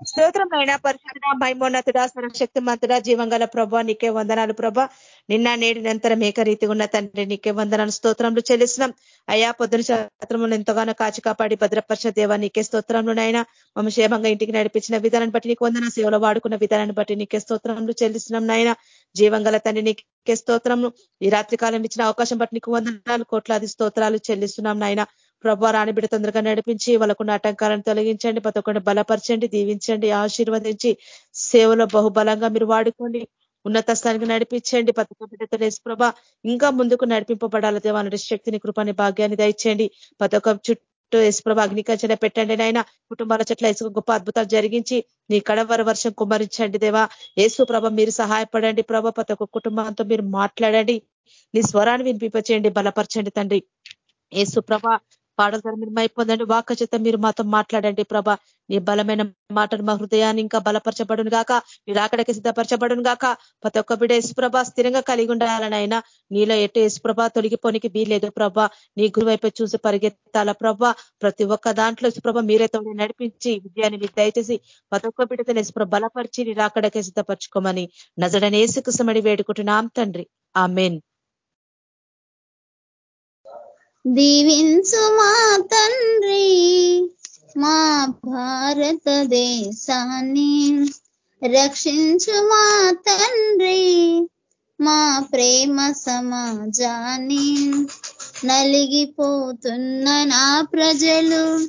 స్తోత్రం అయినా పరిశుద్ధ మైమోన్నతుడ సరశక్తి మంతుడ జీవంగల ప్రభ నీకే వందనాలు ప్రభ. నిన్న నేడు నిరంతరం ఏకరీతిగా ఉన్న తండ్రి నీకే వందనాలు స్తోత్రంలో చెల్లిస్తున్నాం. అయా పొద్దున శాస్త్రములు ఎంతగానో కాచి కాపాడి భద్రపరిచిన దేవా నీకే స్తోత్రంలోనైనా నాయన. మమ్మ క్షేమంగా ఇంటికి నడిపించిన విధానాన్ని బట్టి నీకు వందన సేవలో వాడుకున్న విధానాన్ని బట్టి నీకే స్తోత్రంలో చెల్లిస్తున్నాం నాయన. జీవంగల తండ్రి నీకే స్తోత్రం ఈ రాత్రి కాలం ఇచ్చిన అవకాశం బట్టి నీకు వందనాలు కోట్లాది స్తోత్రాలు చెల్లిస్తున్నాం నాయన. ప్రభా రాణిబిడ తొందరగా నడిపించి వాళ్ళకున్న ఆటంకాలను తొలగించండి ప్రతి బలపరచండి దీవించండి ఆశీర్వదించి సేవలో బహుబలంగా మీరు వాడుకోండి ఉన్నత స్థానికి నడిపించండి పతక బిడ్డతో ప్రభ ఇంకా ముందుకు నడిపింపబడాలి దేవాలని శక్తిని కృపాని భాగ్యాన్ని దయచేయండి పతొక చుట్టూ యశ్ప్రభ అగ్నికంచన పెట్టండి నాయన కుటుంబాల చెట్ల ఇసుక గొప్ప అద్భుతాలు జరిగించి నీ కడవర వర్షం కుమ్మరించండి దేవా యేసు ప్రభ మీరు సహాయపడండి ప్రభ ప్రతి ఒక్క కుటుంబంతో మీరు మాట్లాడండి నీ స్వరాన్ని వినిపింపచేయండి బలపరచండి తండ్రి ఏసుప్రభ పాటల ద్వారా మీరు మైపోందండి వాక్క చేత మీరు మాతో మాట్లాడండి ప్రభ. నీ బలమైన మాటలు మా హృదయాన్ని ఇంకా బలపరచబడును గాక. మీరు అక్కడికి సిద్ధపరచబడును గాక. ప్రతి ఒక్క బిడ్డ యశుప్రభ స్థిరంగా కలిగి ఉండాలనైనా నీలో ఎటు యశుప్రభ తొలగిపోనికి వీలేదు ప్రభ. నీ గురువైపు చూసి పరిగెత్తాల ప్రభ. ప్రతి ఒక్క దాంట్లో యశుప్రభ మీరే తోడు నడిపించి విద్యాన్ని మీరు దయచేసి ప్రతి ఒక్క బిడ్డతో యశుప్రభ బలపరిచి నీ రాకడకే సిద్ధపరచుకోమని నజడని ఏసుకుసమడి వేడుకుంటున్నాం తండ్రి. ఆ మెయిన్ దీవించు మా తండ్రి మా భారతదేశాన్ని. రక్షించు మా తండ్రి మా ప్రేమ సమాజాన్ని. నలిగిపోతున్న నా ప్రజలు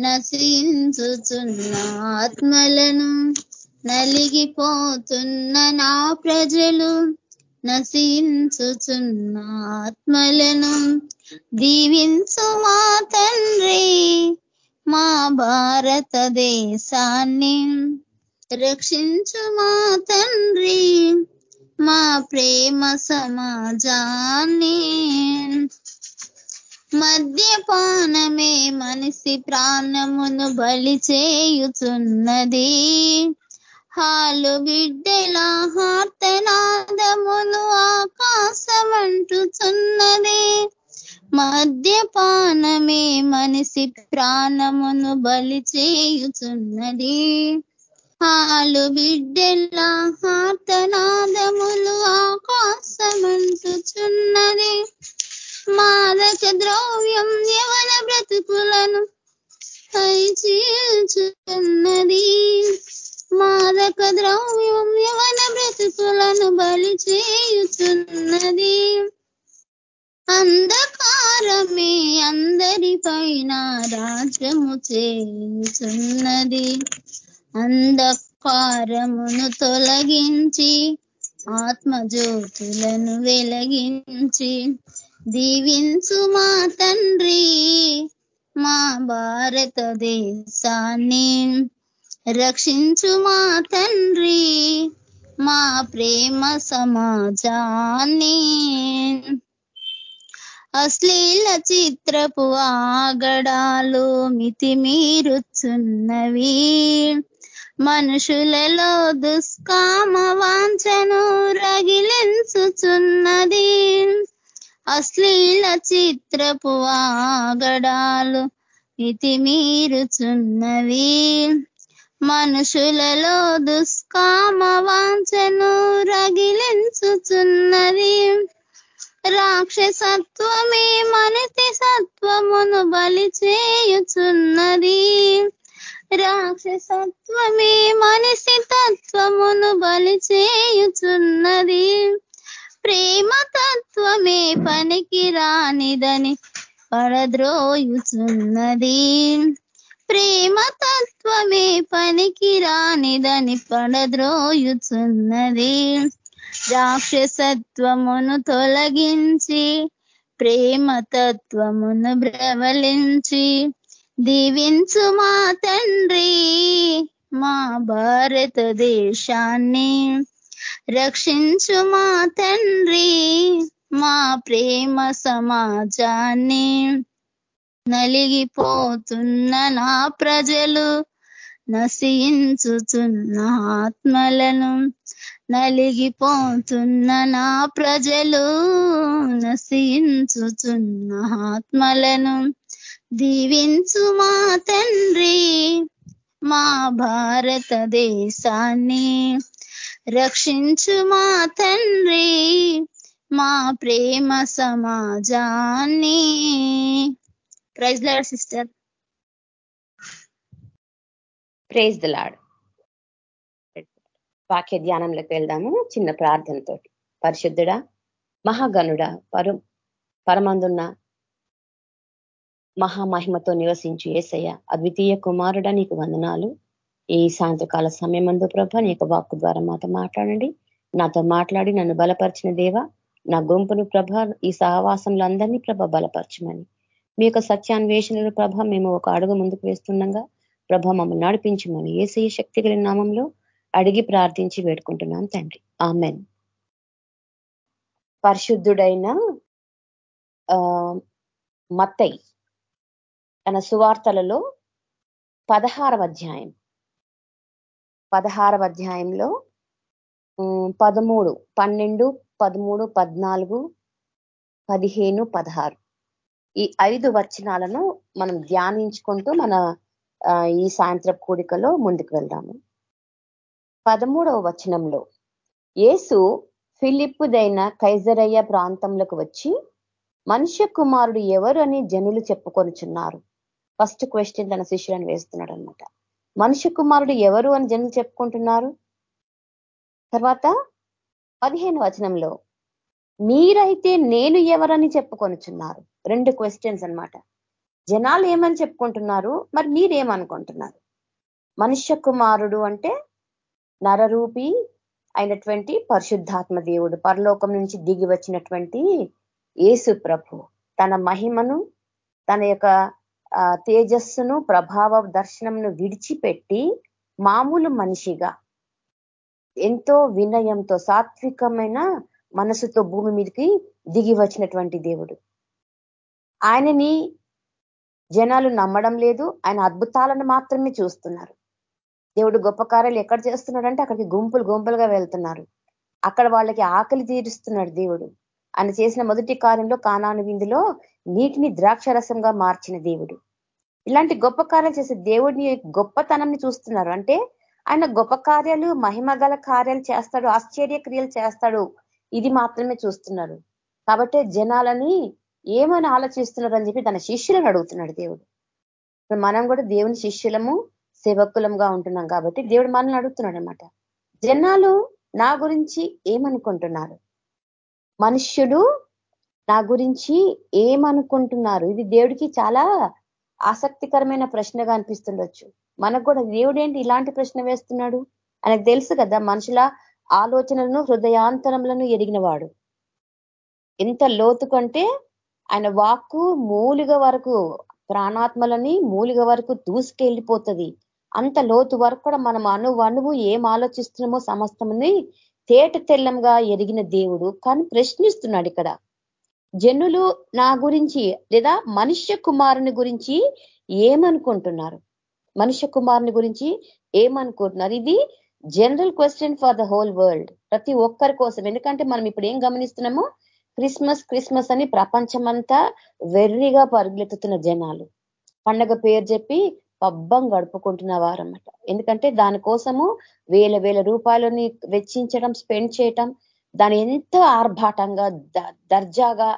నశించుచున్న ఆత్మలను. నలిగిపోతున్న నా ప్రజలు నశించుచున్న ఆత్మలను దీవించు మా తండ్రి మా భారతదేశాన్ని. రక్షించు మా తండ్రి మా ప్రేమ సమాజాన్ని. మద్యపానమే మనిషి ప్రాణమును బలి చేయుచున్నది. హాలు బిడ్డల హార్తనాదమును ఆకాశమంటుచున్నది. మద్యపానమే మనిషి ప్రాణమును బలి చేయుచున్నది. హాలు బిడ్డెల హార్తనాదములు ఆకాశమంటుచున్నది. మాదక ద్రవ్యం యవన బ్రతుకులను చీల్చుతున్నది మాదక ద్రవ్యం యవన బ్రతుకులను బలి చేయుతున్నది అంధకారమే అందరి పైన రాజ్యము చేయుచున్నది. అంధకారమును తొలగించి ఆత్మజ్యోతులను వెలగించి దీవించు మా తండ్రి మా భారతదేశాన్ని. రక్షించు మా తండ్రి మా ప్రేమ సమాజాన్ని. అశ్లీల చిత్రపు ఆగడాలు మితిమీరుచున్నవి. మనుషులలో దుష్కామ వాంఛను రగిలించుచున్నది. అశ్లీల చిత్రపు ఆగడాలు మితిమీరుచున్నవి. మనుషులలో దుష్కామ వాంచను రగిలించుచున్నది. రాక్షసత్వమే మనసి సత్వమును బలి చేయుచున్నది. రాక్షసత్వమే మనిషి తత్వమును బలి చేయుచున్నది. ప్రేమ తత్వమే పనికి రానిదని పడద్రోయుచున్నది ప్రేమ తత్వమే పనికి రానిదని పడద్రోయుచున్నది. రాక్షసత్వమును తొలగించి ప్రేమ తత్వమును బ్రవలించి దీవించు మా తండ్రి మా భారతదేశాన్ని. రక్షించు మా తండ్రి మా ప్రేమ సమాజాన్ని. నలిగిపోతున్న నా ప్రజలు నశించుతున్న ఆత్మలను నలిగిపోతున్న నా ప్రజలు నశించుతున్న ఆత్మలను దీవించు మా తండ్రి మా భారతదేశాన్ని రక్షించు మా తండ్రి మా ప్రేమ సమాజాన్ని praise Lord sister praise the Lord వాక్య ధ్యానంలోకి వెళ్దాము. చిన్న ప్రార్థనతో పరిశుద్ధుడా మహాగనుడ పరు పరమందున్న మహామహిమతో నివసించు ఏసయ్య అద్వితీయ కుమారుడ నీకు వందనాలు. ఈ సాయంత్రకాల సమయమందు ప్రభ నీ యొక్క వాక్కు ద్వారా మాతో మాట్లాడండి. నాతో మాట్లాడి నన్ను బలపరిచిన దేవ నా గుంపును ప్రభ ఈ సహవాసంలో అందరినీ ప్రభ బలపరచమని. మీ యొక్క సత్యాన్వేషణలు ప్రభ మేము ఒక అడుగు ముందుకు వేస్తుండగా ప్రభ మమ్మల్ని నడిపించమని ఏసీ శక్తి కలిగిన నామంలో అడిగి ప్రార్థించి వేడుకుంటున్నాం తండ్రి. ఆమెన్. పరిశుద్ధుడైన మత్తై తన సువార్తలలో పదహారవ అధ్యాయం. పదహారవ అధ్యాయంలో పదమూడు పన్నెండు పదమూడు పద్నాలుగు పదిహేను పదహారు. ఈ ఐదు వచనాలను మనం ధ్యానించుకుంటూ మన ఈ సాయంత్రపు కూడికలో ముందుకు వెళ్దాము. పదమూడవ వచనంలో ఏసు ఫిలిప్పుదైన కైజరయ్య ప్రాంతంలోకి వచ్చి మనుష్య కుమారుడు ఎవరు అని జనులు చెప్పుకొనిచున్నారు. ఫస్ట్ క్వశ్చన్ తన శిష్యులను వేస్తున్నాడు అనమాట మనుష్య కుమారుడు ఎవరు అని జనులు చెప్పుకుంటున్నారు? తర్వాత పదిహేను వచనంలో మీరైతే నేను ఎవరని చెప్పుకొనుచున్నారు? రెండు క్వశ్చన్స్ అనమాట జనాలు ఏమని చెప్పుకుంటున్నారు? మరి మీరేమనుకుంటున్నారు? మనుష్య కుమారుడు అంటే నరరూపి అయినటువంటి పరిశుద్ధాత్మ దేవుడు. పరలోకం నుంచి దిగి వచ్చినటువంటి యేసు ప్రభు. తన మహిమను తన యొక్క తేజస్సును ప్రభావ దర్శనంను విడిచిపెట్టి మామూలు మనిషిగా ఎంతో వినయంతో సాత్వికమైన మనసుతో భూమి మీదకి దిగి వచ్చినటువంటి దేవుడు. ఆయనని జనాలు నమ్మడం లేదు ఆయన అద్భుతాలను మాత్రమే చూస్తున్నారు. దేవుడు గొప్ప కార్యాలు ఎక్కడ చేస్తున్నాడంటే అక్కడికి గుంపులు గుంపులుగా వెళ్తున్నారు. అక్కడ వాళ్ళకి ఆకలి తీరుస్తున్నాడు దేవుడు. ఆయన చేసిన మొదటి కార్యంలో కానాను విందులో నీటిని ద్రాక్షరసంగా మార్చిన దేవుడు. ఇలాంటి గొప్ప కార్యాలు చేసే దేవుడిని గొప్పతనాన్ని చూస్తున్నారు. అంటే ఆయన గొప్ప కార్యాలు మహిమ కార్యాలు చేస్తాడు ఆశ్చర్య క్రియలు చేస్తాడు. ఇది మాత్రమే చూస్తున్నారు. కాబట్టి జనాలని ఏమని ఆలోచిస్తున్నారు అని చెప్పి తన శిష్యులను అడుగుతున్నాడు దేవుడు. మనం కూడా దేవుని శిష్యులము సేవకులంగా ఉంటున్నాం కాబట్టి దేవుడు మనల్ని అడుగుతున్నాడు అనమాట జనాలు నా గురించి ఏమనుకుంటున్నారు? మనుష్యుడు నా గురించి ఏమనుకుంటున్నారు? ఇది దేవుడికి చాలా ఆసక్తికరమైన ప్రశ్నగా అనిపిస్తుండొచ్చు. మనకు కూడా దేవుడు ఏంటి ఇలాంటి ప్రశ్న వేస్తున్నాడు? ఆయనకు తెలుసు కదా మనుషుల ఆలోచనలను హృదయాంతరములను ఎరిగినవాడు. ఎంత లోతు కంటే ఆయన వాక్కు మూలిగ వరకు ప్రాణాత్మలని మూలిగ వరకు దూసుకెళ్ళిపోతుంది. అంత లోతు వరకు కూడా మనం అను అణువు ఏం ఆలోచిస్తున్నామో సమస్తమని తేట తెల్లంగా ఎరిగిన దేవుడు. కానీ ప్రశ్నిస్తున్నాడు ఇక్కడ. జనులు నా గురించి లేదా మనుష్య కుమారుని గురించి ఏమనుకుంటున్నారు? మనుష్య కుమారుని గురించి ఏమనుకుంటున్నారు? ఇది general question for the whole world ప్రతి ఒక్కరి కోసం. ఎందుకంటే మనం ఇప్పుడు ఏం గమనిస్తున్నామో? క్రిస్మస్ క్రిస్మస్ అని ప్రపంచమంతా వెర్రిగా పరుగులెత్తుతున్న జనాలు. పండగ పేరు చెప్పి పబ్బం గడుపుకుంటున్న వారన్నమాట. ఎందుకంటే దానికోసము వేల వేల రూపాయలని వెచ్చించడం స్పెండ్ చేయటం దాని ఎంతో ఆర్భాటంగా దర్జాగా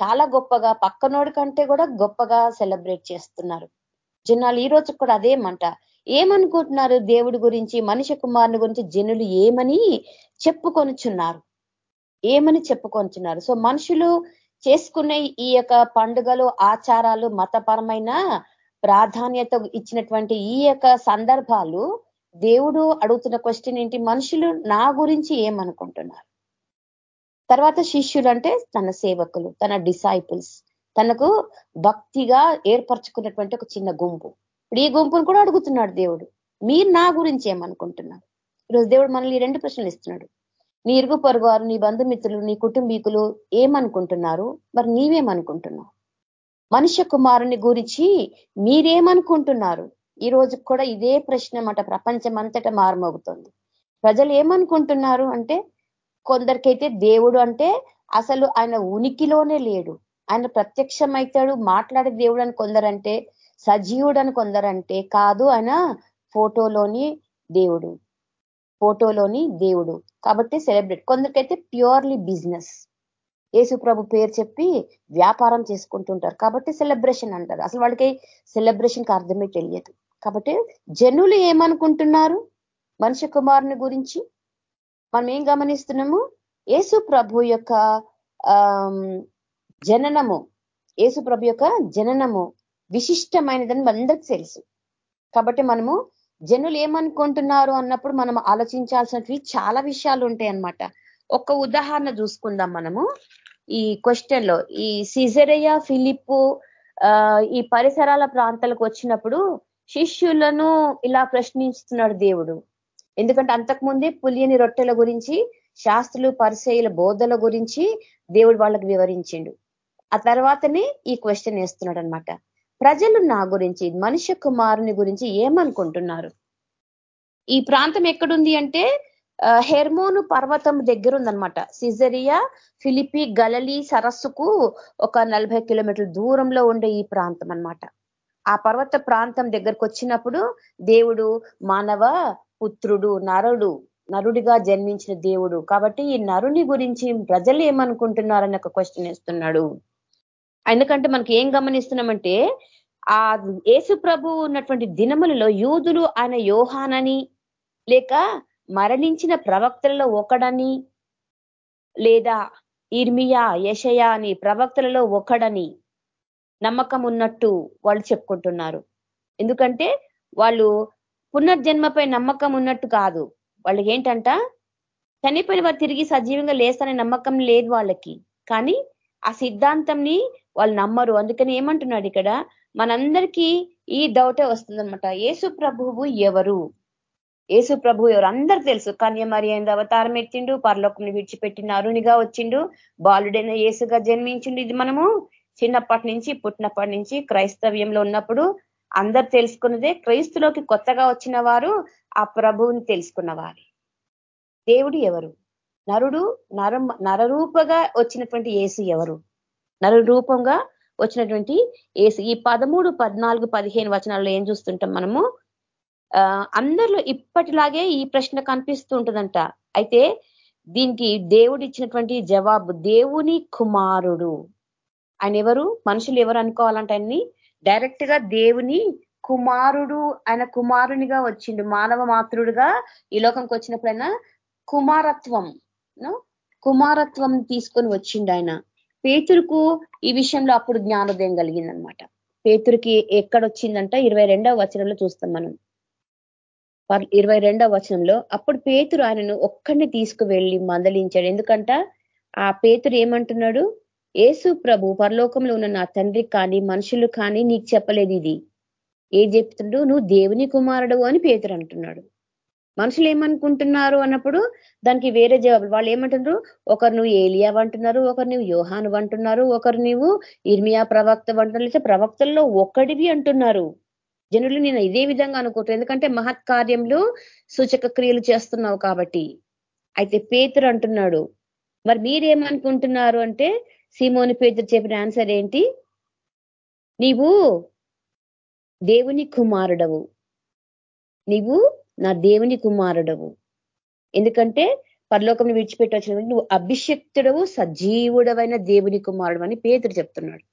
చాలా గొప్పగా పక్కనోడి కంటే కూడా గొప్పగా సెలబ్రేట్ చేస్తున్నారు. జనాలు ఈ రోజు కూడా అదేమంట ఏమనుకుంటున్నారు దేవుడి గురించి మనిషి కుమారుని గురించి జనులు ఏమని చెప్పుకొనిచున్నారు? ఏమని చెప్పుకొనిచున్నారు? సో మనుషులు చేసుకునే ఈ యొక్క పండుగలు ఆచారాలు మతపరమైన ప్రాధాన్యత ఇచ్చినటువంటి ఈ యొక్క సందర్భాలు దేవుడు అడుగుతున్న క్వశ్చన్ ఏంటి? మనుషులు నా గురించి ఏమనుకుంటున్నారు? తర్వాత శిష్యులు అంటే తన సేవకులు తన డిసైపుల్స్ తనకు భక్తిగా ఏర్పరచుకున్నటువంటి ఒక చిన్న గుంపు. ఇప్పుడు ఈ గుంపును కూడా అడుగుతున్నాడు దేవుడు. మీరు నా గురించి ఏమనుకుంటున్నారు? ఈరోజు దేవుడు మనల్ని రెండు ప్రశ్నలు ఇస్తున్నాడు. నీ ఇరుగు పొరుగువారు నీ బంధుమిత్రులు నీ కుటుంబీకులు ఏమనుకుంటున్నారు? మరి నీవేమనుకుంటున్నావు? మనుష్య కుమారుని గురించి మీరేమనుకుంటున్నారు? ఈ రోజు కూడా ఇదే ప్రశ్న అన్నమాట. ప్రపంచం అంతటా మారుమోగుతుంది. ప్రజలు ఏమనుకుంటున్నారు అంటే కొందరికైతే దేవుడు అంటే అసలు ఆయన ఉనికిలోనే లేడు. ఆయన ప్రత్యక్షమైతాడు మాట్లాడే దేవుడు అని కొందరంటే సజీవుడు అని కొందరంటే కాదు ఆయన ఫోటోలోని దేవుడు. ఫోటోలోని దేవుడు. కాబట్టి సెలబ్రేట్. కొందరికైతే ప్యూర్లీ బిజినెస్. యేసు ప్రభు పేరు చెప్పి వ్యాపారం చేసుకుంటుంటారు. కాబట్టి సెలబ్రేషన్ అంటారు. అసలు వాళ్ళకి సెలబ్రేషన్కి అర్థమే తెలియదు. కాబట్టి జనులు ఏమనుకుంటున్నారు? మనిషి కుమారుని గురించి మనం ఏం గమనిస్తున్నాము? యేసు ప్రభు యొక్క జననము. యేసు ప్రభు యొక్క జననము విశిష్టమైనదని అందరికి తెలుసు. కాబట్టి మనము జనులు ఏమనుకుంటున్నారు అన్నప్పుడు మనం ఆలోచించాల్సినవి చాలా విషయాలు ఉంటాయి అన్నమాట ఒక ఉదాహరణ చూసుకుందాం మనము. ఈ క్వశ్చన్లో ఈ సిజరయ్య ఫిలిప్పు ఈ పరిసరాల ప్రాంతాలకు వచ్చినప్పుడు శిష్యులను ఇలా ప్రశ్నిస్తున్నాడు దేవుడు. ఎందుకంటే అంతకుముందే పులియని రొట్టెల గురించి శాస్త్రులు పరిసయుల బోధల గురించి దేవుడు వాళ్ళకి వివరించిండు. ఆ తర్వాతనే ఈ క్వశ్చన్ వేస్తున్నాడు అనమాట ప్రజలు నా గురించి మనుష్య కుమారుని గురించి ఏమనుకుంటున్నారు? ఈ ప్రాంతం ఎక్కడుంది అంటే హెర్మోను పర్వతం దగ్గర ఉందనమాట సిజరియా ఫిలిపి గలలి సరస్సుకు ఒక నలభై కిలోమీటర్ల దూరంలో ఉండే ఈ ప్రాంతం అనమాట ఆ పర్వత ప్రాంతం దగ్గరకు వచ్చినప్పుడు దేవుడు మానవ పుత్రుడు నరుడు నరుడిగా జన్మించిన దేవుడు. కాబట్టి ఈ నరుని గురించి ప్రజలు ఏమనుకుంటున్నారని ఒక క్వశ్చన్ వేస్తున్నాడు. ఎందుకంటే మనకి ఏం గమనిస్తున్నామంటే ఆ యేసు ప్రభు ఉన్నటువంటి దినములలో యూదులు ఆయన యోహానని లేక మరణించిన ప్రవక్తలలో ఒకడని లేదా ఇర్మియా యషయా అని ప్రవక్తలలో ఒకడని నమ్మకం ఉన్నట్టు వాళ్ళు చెప్పుకుంటున్నారు. ఎందుకంటే వాళ్ళు పునర్జన్మపై నమ్మకం ఉన్నట్టు కాదు. వాళ్ళకి ఏంటంట? చనిపోయిన వారు తిరిగి సజీవంగా లేస్తానే నమ్మకం లేదు వాళ్ళకి. కానీ ఆ సిద్ధాంతంని వాళ్ళు నమ్మరు. అందుకని ఏమంటున్నాడు ఇక్కడ? మనందరికీ ఈ డౌటే వస్తుందనమాట యేసు ప్రభువు ఎవరు? యేసు ప్రభు ఎవరు? అందరు తెలుసు. కన్యమరి అయింది అవతారం ఎత్తిండు పరలోకం విడిచిపెట్టిన అరుణిగా వచ్చిండు బాలుడైన యేసుగా జన్మించిండు. ఇది మనము చిన్నప్పటి నుంచి పుట్టినప్పటి నుంచి క్రైస్తవ్యంలో ఉన్నప్పుడు అందరు తెలుసుకున్నదే. క్రైస్తులోకి కొత్తగా వచ్చిన వారు ఆ ప్రభువుని తెలుసుకున్నవారు. దేవుడు ఎవరు? నరుడు నర నరరూపగా వచ్చినటువంటి ఏసు ఎవరు? నరరూపంగా వచ్చినటువంటి ఏసు. ఈ పదమూడు పద్నాలుగు పదిహేను వచనాల్లో ఏం చూస్తుంటాం మనము? అందరిలో ఇప్పటిలాగే ఈ ప్రశ్న కనిపిస్తూ ఉంటుందంట. అయితే దీనికి దేవుడు ఇచ్చినటువంటి జవాబు దేవుని కుమారుడు. ఆయన ఎవరు? మనుషులు ఎవరు అనుకోవాలంటే అన్ని డైరెక్ట్గా దేవుని కుమారుడు ఆయన కుమారునిగా వచ్చిండు. మానవ మాతృడుగా ఈ లోకంకి వచ్చినప్పుడు ఆయన కుమారత్వం కుమారత్వం తీసుకొని వచ్చిండు ఆయన. పేతురుకు ఈ విషయంలో అప్పుడు జ్ఞానోదయం కలిగిందనమాట పేతురికి ఎక్కడొచ్చిందంట ఇరవై రెండవ వచనంలో చూస్తాం మనం. ఇరవై రెండవ వచనంలో అప్పుడు పేతురు ఆయనను ఒక్కడిని తీసుకువెళ్ళి మందలించాడు. ఎందుకంట? ఆ పేతురు ఏమంటున్నాడు? ఏసు ప్రభు పరలోకంలో ఉన్న నా తండ్రి కానీ మనుషులు కానీ నీకు చెప్పలేదు ఇది. ఏం చెప్తుండు? నువ్వు దేవుని కుమారుడు అని పేతురు అంటున్నాడు. మనుషులు ఏమనుకుంటున్నారు అన్నప్పుడు దానికి వేరే జవాబులు. వాళ్ళు ఏమంటున్నారు ఒకరు నువ్వు ఏలియా అంటున్నారు ఒకరు నువ్వు యోహాను అంటున్నారు ఒకరు నువ్వు ఇర్మియా ప్రవక్త అంటున్నారు ప్రవక్తల్లో ఒక్కడివి అంటున్నారు. జనులు నేను ఇదే విధంగా అనుకుంటాను ఎందుకంటే మహత్ కార్యంలో సూచక క్రియలు చేస్తున్నావు కాబట్టి. అయితే పేతురు అంటున్నాడు మరి మీరేమనుకుంటున్నారు అంటే? సీమోని పేతురు చెప్పిన ఆన్సర్ ఏంటి? నీవు దేవుని కుమారుడవు. నీవు నా దేవుని కుమారుడవు. ఎందుకంటే పరలోకం విడిచిపెట్టి వచ్చిన నువ్వు అభిషక్తుడవు సజీవుడవైన దేవుని కుమారుడు అని పేతురు చెప్తున్నాడు.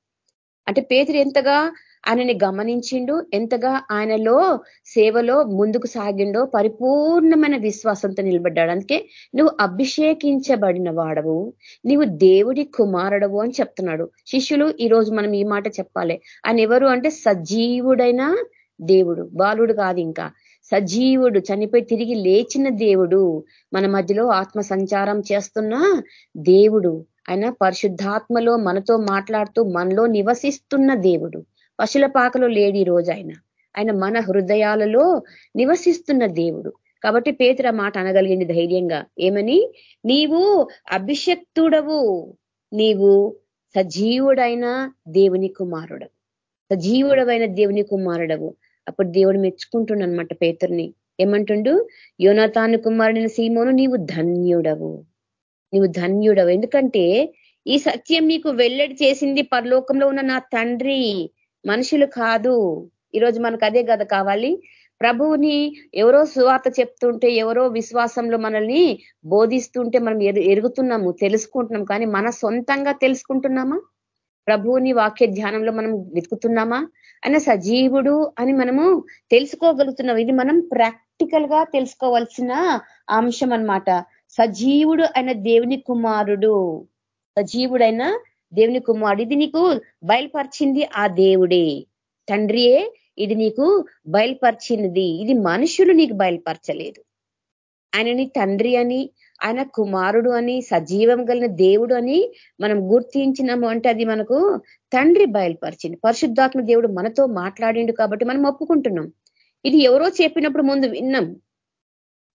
అంటే పేతురు ఎంతగా ఆయనని గమనించిండు ఎంతగా ఆయనలో సేవలో ముందుకు సాగిండో పరిపూర్ణమైన విశ్వాసంతో నిలబడ్డాడు. అందుకే నువ్వు అభిషేకించబడిన వాడవు నీవు దేవుడి కుమారుడవు అని చెప్తున్నాడు. శిష్యులు ఈరోజు మనం ఈ మాట చెప్పాలి. ఆయన ఎవరు అంటే సజీవుడైన దేవుడు బాలుడు కాదు ఇంకా. సజీవుడు చనిపోయి తిరిగి లేచిన దేవుడు మన మధ్యలో ఆత్మ సంచారం చేస్తున్న దేవుడు. ఆయన పరిశుద్ధాత్మలో మనతో మాట్లాడుతూ మనలో నివసిస్తున్న దేవుడు. పశుల పాకలో లేడు రోజు ఆయన. ఆయన మన హృదయాలలో నివసిస్తున్న దేవుడు. కాబట్టి పేతుర మాట అనగలిగింది ధైర్యంగా. ఏమని? నీవు అభిషక్తుడవు. నీవు సజీవుడైన దేవుని కుమారుడవు. సజీవుడవైన దేవుని కుమారుడవు. అప్పుడు దేవుడు మెచ్చుకుంటుండనమాట పేతుర్ని. ఏమంటుండు? యోనతాను కుమారుడైన సీమోను నీవు ధన్యుడవు. నీవు ధన్యుడవు. ఎందుకంటే ఈ సత్యం నీకు వెల్లడి చేసింది పరలోకంలో ఉన్న నా తండ్రి మనుషులు కాదు. ఈరోజు మనకు అదే కదా కావాలి. ప్రభువుని ఎవరో సువార్త చెప్తుంటే ఎవరో విశ్వాసంలో మనల్ని బోధిస్తుంటే మనం ఎరుగుతున్నాము తెలుసుకుంటున్నాం కానీ మన సొంతంగా తెలుసుకుంటున్నామా? ప్రభువుని వాక్య ధ్యానంలో మనం వెతుకుతున్నామా? ఆయన సజీవుడు అని మనము తెలుసుకోగలుగుతున్నాం. ఇది మనం ప్రాక్టికల్గా తెలుసుకోవాల్సిన అంశం అనమాట సజీవుడు అయిన దేవుని కుమారుడు. సజీవుడైన దేవుని కుమారుడు. ఇది నీకు బయలుపరిచింది ఆ దేవుడే. తండ్రియే ఇది నీకు బయలుపరిచినది. ఇది మనుషులు నీకు బయలుపరచలేదు. ఆయనని తండ్రి అని ఆయన కుమారుడు అని సజీవం కలిగిన దేవుడు అని మనం గుర్తించినాము అంటే అది మనకు తండ్రి బయలుపరిచింది. పరిశుద్ధాత్మ దేవుడు మనతో మాట్లాడిండు కాబట్టి మనం ఒప్పుకుంటున్నాం. ఇది ఎవరో చెప్పినప్పుడు ముందు విన్నాం.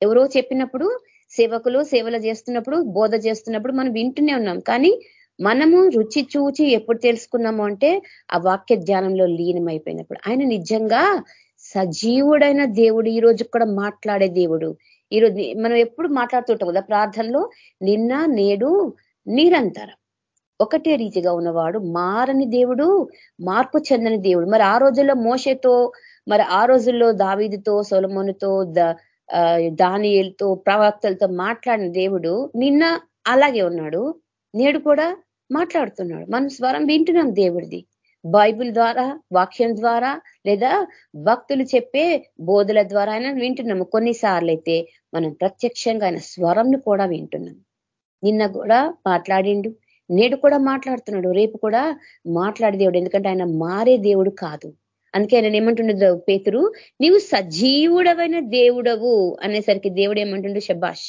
ఎవరో చెప్పినప్పుడు సేవకులు సేవలు చేస్తున్నప్పుడు బోధ చేస్తున్నప్పుడు మనం వింటూనే ఉన్నాం. కానీ మనము రుచి చూచి ఎప్పుడు తెలుసుకున్నాము అంటే ఆ వాక్య ధ్యానంలో లీనమైపోయినప్పుడు. ఆయన నిజంగా సజీవుడైన దేవుడు ఈ రోజు కూడా మాట్లాడే దేవుడు. ఈరోజు మనం ఎప్పుడు మాట్లాడుతుంటాం కదా ప్రార్థనలో నిన్న నేడు నిరంతరం. ఒకటే రీతిగా ఉన్నవాడు మారని దేవుడు మార్పు చెందని దేవుడు. మరి ఆ రోజుల్లో మోసతో మరి ఆ రోజుల్లో దావీదితో సొలమోనుతో దానియలతో ప్రవక్తలతో మాట్లాడిన దేవుడు నిన్న అలాగే ఉన్నాడు నేడు కూడా మాట్లాడుతున్నాడు. మనం స్వరం వింటున్నాం దేవుడిది. బైబిల్ ద్వారా వాక్యం ద్వారా లేదా భక్తులు చెప్పే బోధల ద్వారా అయినా వింటున్నాము. కొన్నిసార్లు అయితే మనం ప్రత్యక్షంగా ఆయన స్వరంను కూడా వింటున్నాం నిన్న కూడా మాట్లాడిండు నేడు కూడా మాట్లాడుతున్నాడు రేపు కూడా మాట్లాడే దేవుడు. ఎందుకంటే ఆయన మారే దేవుడు కాదు. అందుకే ఆయన ఏమంటుండదు పేతురు నీవు సజీవుడవైన దేవుడవు అనేసరికి దేవుడు ఏమంటుండు శబాష్.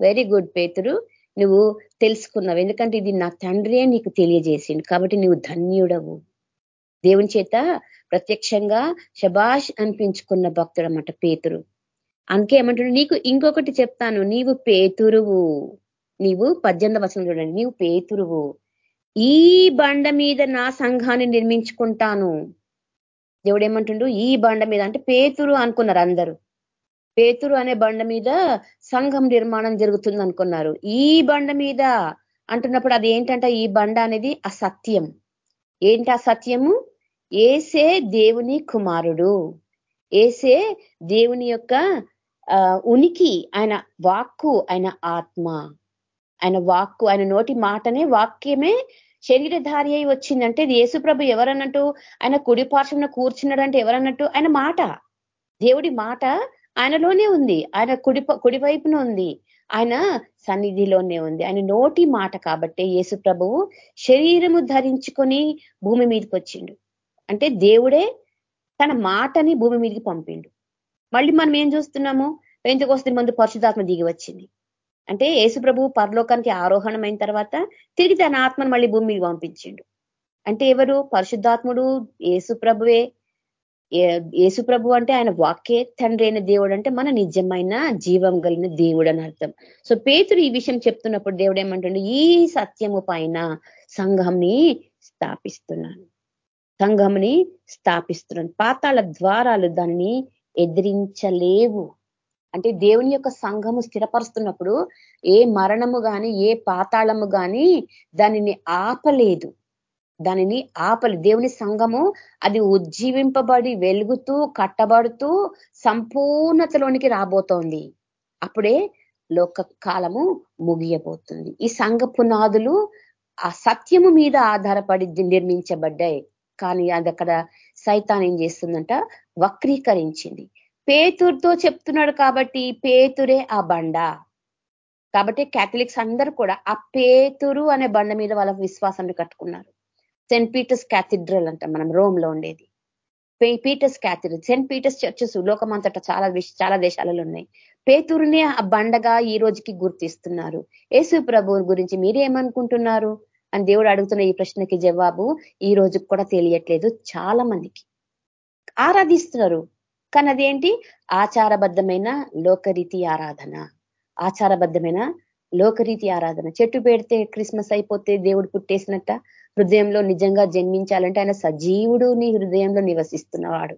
వెరీ గుడ్ పేతురు. నువ్వు తెలుసుకున్నావు. ఎందుకంటే ఇది నా తండ్రియే నీకు తెలియజేసిండు. కాబట్టి నువ్వు ధన్యుడవు. దేవుని చేత ప్రత్యక్షంగా శబాష్ అనిపించుకున్న భక్తుడు అన్నమాట పేతురు. అందుకే ఏమంటున్నాడు నీకు ఇంకొకటి చెప్తాను. నీవు పేతురువు. నీవు పద్దెనిమిది వచనం చూడండి. నీవు పేతురువు. ఈ బండ మీద నా సంఘాన్ని నిర్మించుకుంటాను. దేవుడు ఏమంటుండు? ఈ బండ మీద. అంటే పేతురు అనుకున్నారు అందరూ. పేతురు అనే బండ మీద సంఘం నిర్మాణం జరుగుతుంది అనుకున్నారు ఈ బండ మీద అంటున్నప్పుడు అది ఏంటంటే ఈ బండ అనేది అసత్యం. ఏంటి అసత్యము? ఏసే దేవుని కుమారుడు. ఏసే దేవుని యొక్క ఉనికి ఆయన వాక్కు ఆయన ఆత్మ. ఆయన వాక్కు ఆయన నోటి మాటనే వాక్యమే శరీరధారి అయి వచ్చిందంటే యేసుప్రభు ఎవరన్నట్టు ఆయన కుడి పార్శ్వన కూర్చున్నాడంటే ఎవరన్నట్టు ఆయన మాట. దేవుడి మాట ఆయనలోనే ఉంది. ఆయన కుడి కుడివైపున ఉంది. ఆయన సన్నిధిలోనే ఉంది. ఆయన నోటి మాట కాబట్టి యేసు ప్రభువు శరీరము ధరించుకొని భూమి మీదకి వచ్చిండు అంటే దేవుడే తన మాటని భూమి మీదకి పంపిండు. మళ్ళీ మనం ఏం చూస్తున్నాము? పెంచకొస్తే ముందు పరిశుధాత్మ దిగి వచ్చింది. అంటే యేసు ప్రభు పరలోకానికి ఆరోహణమైన తర్వాత తిరిగి తన ఆత్మను మళ్ళీ భూమి మీద పంపించిండు. అంటే ఎవరు? పరిశుద్ధాత్ముడు యేసు ప్రభువే. యేసు ప్రభు అంటే ఆయన వాక్యే తండ్రి అయిన దేవుడు అంటే మన నిజమైన జీవం కలిగిన దేవుడు అని అర్థం. సో పేతుడు ఈ విషయం చెప్తున్నప్పుడు దేవుడు ఏమంటుండే? ఈ సత్యము పైన సంఘంని స్థాపిస్తున్నాను. సంఘంని స్థాపిస్తున్నాను. పాతాళ ద్వారాలు దాన్ని ఎదిరించలేవు. అంటే దేవుని యొక్క సంఘము స్థిరపరుస్తున్నప్పుడు ఏ మరణము కానీ ఏ పాతాళము కానీ దానిని ఆపలేదు. దానిని ఆపలి. దేవుని సంఘము అది ఉజ్జీవింపబడి వెలుగుతూ కట్టబడుతూ సంపూర్ణతలోనికి రాబోతోంది. అప్పుడే లోక కాలము ముగియబోతుంది. ఈ సంఘ పునాదులు ఆ సత్యము మీద ఆధారపడి నిర్మించబడ్డాయి. కానీ అది అక్కడ సైతాన్ ఏం చేస్తుందంట? వక్రీకరించింది. పేతురుతో చెప్తున్నాడు కాబట్టి పేతురే ఆ బండ. కాబట్టి క్యాథలిక్స్ అందరూ కూడా ఆ పేతురు అనే బండ మీద వాళ్ళ విశ్వాసాన్ని కట్టుకున్నారు. సెయింట్ పీటర్స్ క్యాథిడ్రల్ అంట మనం రోమ్లో ఉండేది Peter's cathedral saint Peter's churches లోకమంతట చాలా చాలా దేశాలలో ఉన్నాయి. పేతురునే ఆ బండగా ఈ రోజుకి గుర్తిస్తున్నారు. యేసు ప్రభు గురించి మీరేమనుకుంటున్నారు? అని దేవుడు అడుగుతున్న ఈ ప్రశ్నకి జవాబు ఈ రోజుకి కూడా తెలియట్లేదు చాలా మందికి. ఆరాధిస్తున్నారు. కానీ అదేంటి? ఆచారబద్ధమైన లోకరీతి ఆరాధన. ఆచారబద్ధమైన లోకరీతి ఆరాధన. చెట్టు పెడితే క్రిస్మస్ అయిపోతే దేవుడు పుట్టేసినట్ట? హృదయంలో నిజంగా జన్మించాలంటే ఆయన సజీవుడు నీ హృదయంలో నివసిస్తున్నవాడు.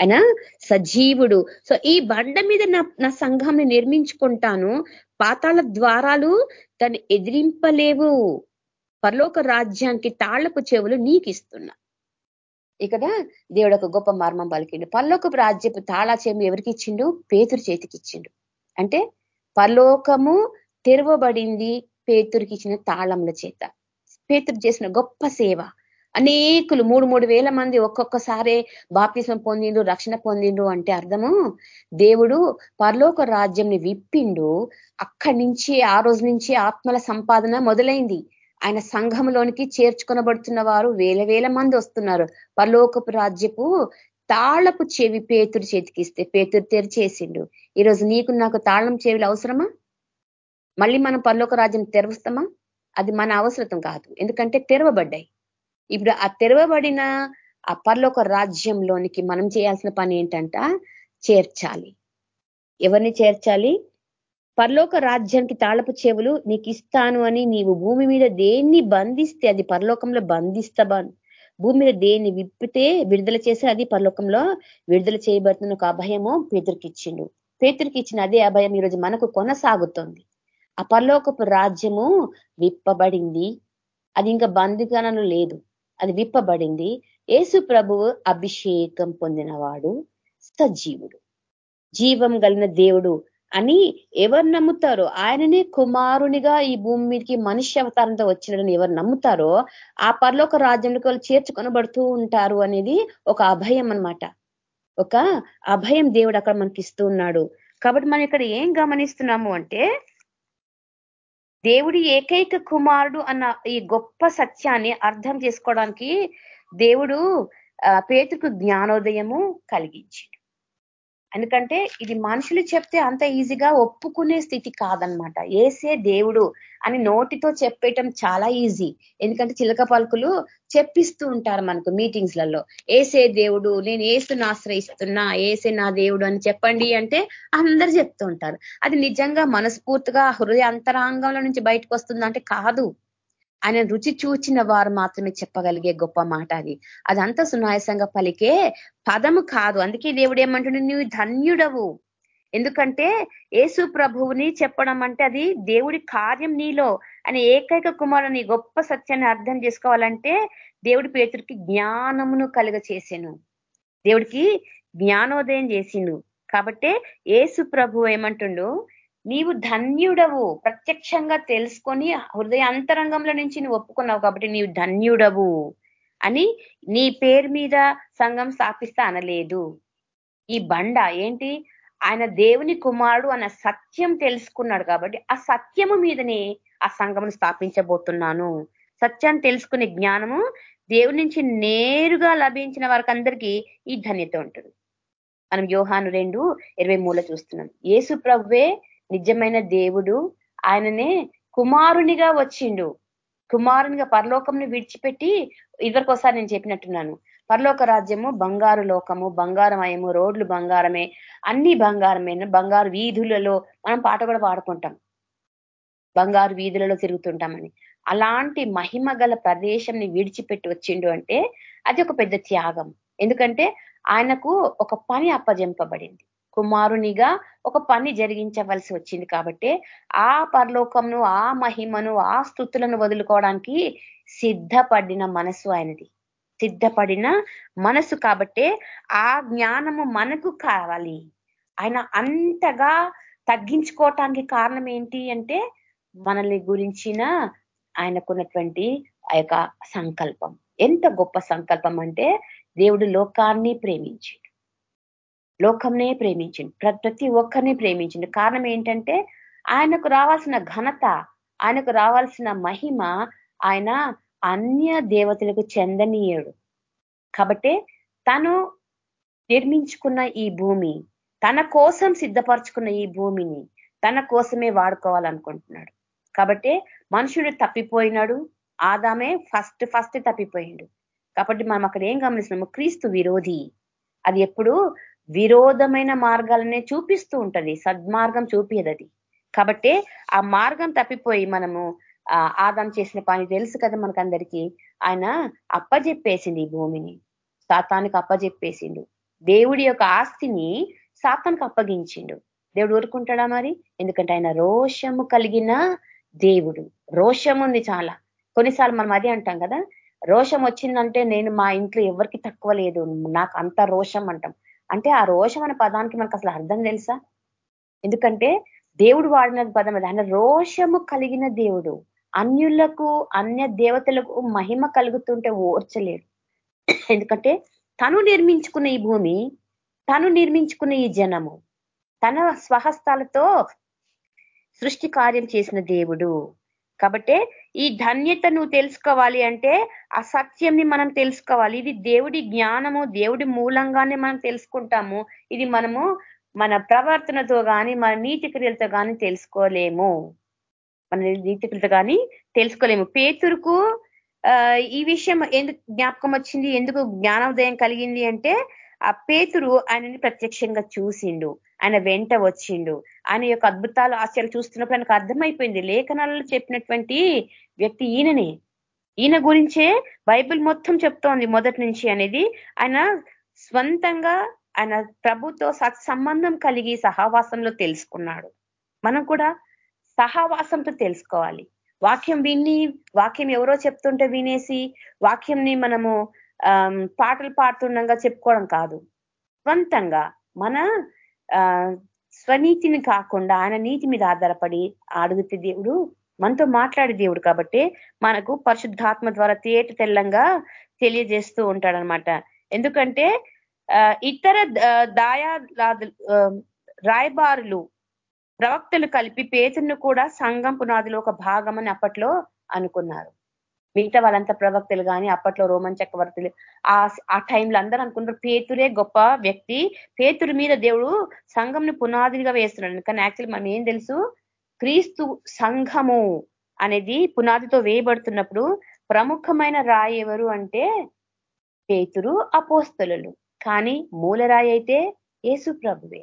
ఆయన సజీవుడు. సో ఈ బండ మీద నా నా సంఘాన్ని నిర్మించుకుంటాను. పాతాళ ద్వారాలు దాన్ని ఎదిరింపలేవు. పరలోక రాజ్యానికి తాళ్ళకు చెవులు నీకు ఇస్తున్నా ఇక్కడ దేవుడు ఒక గొప్ప మర్మం పలికిండు. పరలోకపు రాజ్యపు తాళా చేము ఎవరికి ఇచ్చిండు? పేతురు చేతికి ఇచ్చిండు. అంటే పరలోకము తెరవబడింది పేతురికి ఇచ్చిన తాళంల చేత. పేతురు చేసిన గొప్ప సేవ. అనేకులు మూడు మూడు వేల మంది ఒక్కొక్కసారే బాప్తిసం పొందిండు రక్షణ పొందిండు అంటే అర్థము? దేవుడు పరలోక రాజ్యంని విప్పిండు. అక్కడి నుంచి ఆ రోజు నుంచి ఆత్మల సంపాదన మొదలైంది. ఆయన సంఘంలోనికి చేర్చుకొనబడుతున్న వారు వేల వేల మంది వస్తున్నారు. పరలోకపు రాజ్యపు తాళపు చెవి పేతురు చేతికిస్తే పేతురు తెరిచేసిండు ఈరోజు నీకు నాకు తాళం చెవిలు అవసరమా? మళ్ళీ మనం పరలోక రాజ్యం తెరుస్తామా అది మన అవసరం కాదు. ఎందుకంటే తెరవబడ్డాయి. ఇప్పుడు ఆ తెరవబడిన ఆ పర్లోక రాజ్యంలోనికి మనం చేయాల్సిన పని ఏంటంట? చేర్చాలి. ఎవరిని చేర్చాలి? పరలోక రాజ్యానికి తాళపు చెవులు నీకు ఇస్తాను అని నీవు భూమి మీద దేన్ని బంధిస్తే అది పరలోకంలో బంధిస్తా భూమి మీద దేన్ని విప్పితే విడుదల చేస్తే అది పరలోకంలో విడుదల చేయబడుతున్న ఒక అభయము పేతురికి ఇచ్చిండు పేతురికి ఇచ్చిన అదే అభయం ఈరోజు మనకు కొనసాగుతోంది. ఆ రాజ్యము విప్పబడింది. అది ఇంకా బంధికనలు లేదు. అది విప్పబడింది. యేసు ప్రభువు అభిషేకం పొందినవాడు సజీవుడు. జీవం కలిగిన దేవుడు అని ఎవరు నమ్ముతారో ఆయననే కుమారునిగా ఈ భూమి మీదకి మనిషి అవతారంతో వచ్చినని ఎవరు నమ్ముతారో ఆ పర్లోక రాజ్యంలోకి వాళ్ళు చేర్చుకొనబడుతూ ఉంటారు అనేది ఒక అభయం అనమాట ఒక అభయం దేవుడు అక్కడ మనకి ఇస్తూ ఉన్నాడు. కాబట్టి మనం ఇక్కడ ఏం గమనిస్తున్నాము అంటే దేవుడి ఏకైక కుమారుడు అన్న ఈ గొప్ప సత్యాన్ని అర్థం చేసుకోవడానికి దేవుడు పేతుకు జ్ఞానోదయము కలిగించి ఎందుకంటే ఇది మనుషులు చెప్తే అంత ఈజీగా ఒప్పుకునే స్థితి కాదనమాట ఏసే దేవుడు అని నోటితో చెప్పేయటం చాలా ఈజీ. ఎందుకంటే చిలక పలుకులు చెప్పిస్తూ ఉంటారు మనకు మీటింగ్స్లలో ఏసే దేవుడు నేను ఏసును ఆశ్రయిస్తున్నా ఏసే నా దేవుడు అని చెప్పండి అంటే అందరు చెప్తూ ఉంటారు. అది నిజంగా మనస్ఫూర్తిగా హృదయ అంతరాంగంలో నుంచి బయటకు వస్తుందంటే కాదు. ఆయన రుచి చూచిన వారు మాత్రమే చెప్పగలిగే గొప్ప మాట అది. అదంతా సునాయసంగా పలికే పదము కాదు. అందుకే దేవుడు ఏమంటుండే నువ్వు ధన్యుడవు. ఎందుకంటే యేసు ప్రభువుని చెప్పడం అంటే అది దేవుడి కార్యం నీలో. అని ఏకైక కుమారుని గొప్ప సత్యాన్ని అర్థం చేసుకోవాలంటే దేవుడి పేతుడికి జ్ఞానమును కలుగ చేసాను. దేవుడికి జ్ఞానోదయం చేసిండు. కాబట్టి ఏసు ప్రభు ఏమంటుండు? నీవు ధన్యుడవు. ప్రత్యక్షంగా తెలుసుకొని హృదయ అంతరంగంలో నుంచి నువ్వు ఒప్పుకున్నావు కాబట్టి నీవు ధన్యుడవు అని నీ పేరు మీద సంఘం స్థాపిస్తా అనలేదు. ఈ బండ ఏంటి? ఆయన దేవుని కుమారుడు అన్న సత్యం తెలుసుకున్నాడు కాబట్టి ఆ సత్యము మీదనే ఆ సంఘమును స్థాపించబోతున్నాను. సత్యాన్ని తెలుసుకునే జ్ఞానము దేవుడి నుంచి నేరుగా లభించిన వారికి ఈ ధన్యత ఉంటుంది. మనం యోహాను రెండు ఇరవై మూల చూస్తున్నాం. ఏసు ప్రవ్వే నిజమైన దేవుడు ఆయననే కుమారునిగా వచ్చిండు. కుమారునిగా పరలోకంని విడిచిపెట్టి ఇదివరకోసారి నేను చెప్పినట్టున్నాను. పరలోక రాజ్యము బంగారు లోకము బంగారమయము రోడ్లు బంగారమే అన్ని బంగారమే. బంగారు వీధులలో మనం పాట కూడా పాడుకుంటాం. బంగారు వీధులలో తిరుగుతుంటామని. అలాంటి మహిమ గల ప్రదేశంని విడిచిపెట్టి వచ్చిండు అంటే అది ఒక పెద్ద త్యాగం. ఎందుకంటే ఆయనకు ఒక పని అప్పజెంపబడింది. కుమారునిగా ఒక పని జరిగించవలసి వచ్చింది కాబట్టి ఆ పరలోకంను ఆ మహిమను ఆ స్థుతులను వదులుకోవడానికి సిద్ధపడిన మనసు ఆయనది. సిద్ధపడిన మనసు కాబట్టే ఆ జ్ఞానము మనకు కావాలి. ఆయన అంతగా తగ్గించుకోవటానికి కారణం ఏంటి అంటే మనల్ని గురించిన ఆయనకున్నటువంటి ఆ యొక్క సంకల్పం. ఎంత గొప్ప సంకల్పం అంటే దేవుడు లోకాన్ని ప్రేమించి లోకంనే ప్రేమించిండు ప్రతి ఒక్కరిని ప్రేమించిండు కారణం ఏంటంటే ఆయనకు రావాల్సిన ఘనత ఆయనకు రావాల్సిన మహిమ ఆయన అన్య దేవతలకు చెందనీయుడు. కాబట్టి తను నిర్మించుకున్న ఈ భూమి తన కోసం సిద్ధపరచుకున్న ఈ భూమిని తన కోసమే వాడుకోవాలనుకుంటున్నాడు. కాబట్టి మనుషుడు తప్పిపోయినాడు. ఆదామే ఫస్ట్ ఫస్ట్ తప్పిపోయిండు. కాబట్టి మనం అక్కడ ఏం గమనిస్తున్నాము? క్రీస్తు విరోధి. అది ఎప్పుడు విరోధమైన మార్గాలనే చూపిస్తూ ఉంటది. సద్మార్గం చూపియదు అది కాబట్టి ఆ మార్గం తప్పిపోయి మనము ఆదాం చేసిన పని తెలుసు కదా మనకందరికీ. ఆయన అప్పజెప్పేసింది ఈ భూమిని. సాతానికి అప్పజెప్పేసిండు. దేవుడి యొక్క ఆస్తిని సాతానికి అప్పగించిండు. దేవుడు ఊరుకుంటాడా మరి? ఎందుకంటే ఆయన రోషము కలిగిన దేవుడు. రోషం ఉంది చాలా. కొన్నిసార్లు మనం అదే అంటాం కదా రోషం వచ్చిందంటే నేను మా ఇంట్లో ఎవరికి తక్కువ లేదు. నాకు అంత రోషం అంటాం. అంటే ఆ రోషం అనే పదానికి మనకు అసలు అర్థం తెలుసా? ఎందుకంటే దేవుడు వాడిన పదం అది. ఆయన రోషము కలిగిన దేవుడు. అన్యులకు అన్య దేవతలకు మహిమ కలుగుతుంటే ఓర్చలేడు. ఎందుకంటే తను నిర్మించుకున్న ఈ భూమి తను నిర్మించుకున్న ఈ జనము తన స్వహస్తాలతో సృష్టి కార్యం చేసిన దేవుడు. కాబట్టి ఈ ధన్యత నువ్వు తెలుసుకోవాలి అంటే ఆ సత్యంని మనం తెలుసుకోవాలి. ఇది దేవుడి జ్ఞానము దేవుడి మూలంగానే మనం తెలుసుకుంటాము. ఇది మనము మన ప్రవర్తనతో కానీ మన నీతి క్రియలతో కానీ తెలుసుకోలేము. మన నీతి క్రియలతో కానీ తెలుసుకోలేము. పేతురుకు ఈ విషయం ఎందుకు జ్ఞాపకం వచ్చింది? ఎందుకు జ్ఞానోదయం కలిగింది అంటే ఆ పేతురు ఆయనని ప్రత్యక్షంగా చూసిండు. ఆయన వెంట వచ్చిండు. ఆయన యొక్క అద్భుతాలు ఆశ్చర్యాలు చూస్తున్నప్పుడు ఆయనకు అర్థమైపోయింది. లేఖనాలలో చెప్పినటువంటి వ్యక్తి ఈయననే. ఈయన గురించే బైబిల్ మొత్తం చెప్తోంది మొదటి నుంచి అనేది. ఆయన స్వంతంగా ఆయన ప్రభుతో సత్సంబంధం కలిగి సహవాసంలో తెలుసుకున్నాడు. మనం కూడా సహవాసంతో తెలుసుకోవాలి. వాక్యం విని వాక్యం ఎవరో చెప్తుంటే వినేసి వాక్యంని మనము పాటలు పాడుతుండగా చెప్పుకోవడం కాదు. స్వంతంగా మన స్వనీతిని కాకుండా ఆయన నీతి మీద ఆధారపడి అడుగుతే దేవుడు మనతో మాట్లాడే దేవుడు కాబట్టి మనకు పరిశుద్ధాత్మ ద్వారా తేట తెల్లంగా తెలియజేస్తూ ఉంటాడనమాట. ఎందుకంటే ఇతర దాయా రాయబారులు ప్రవక్తలు కలిపి పేతును కూడా సంఘం పునాదిలో ఒక భాగం అని అప్పట్లో అనుకున్నారు. మిగతా వాళ్ళంతా ప్రవక్తలు కానీ అప్పట్లో రోమన్ చక్రవర్తులు ఆ టైంలో అందరూ అనుకుంటారు పేతురే గొప్ప వ్యక్తి. పేతురు మీద దేవుడు సంఘంని పునాదిగా వేస్తున్నాడు. కానీ యాక్చువల్లీ మనం ఏం తెలుసు? క్రీస్తు సంఘము అనేది పునాదితో వేయబడుతున్నప్పుడు ప్రముఖమైన రాయి ఎవరు అంటే పేతురు అపోస్తలు కానీ మూలరాయి అయితే యేసు ప్రభువే.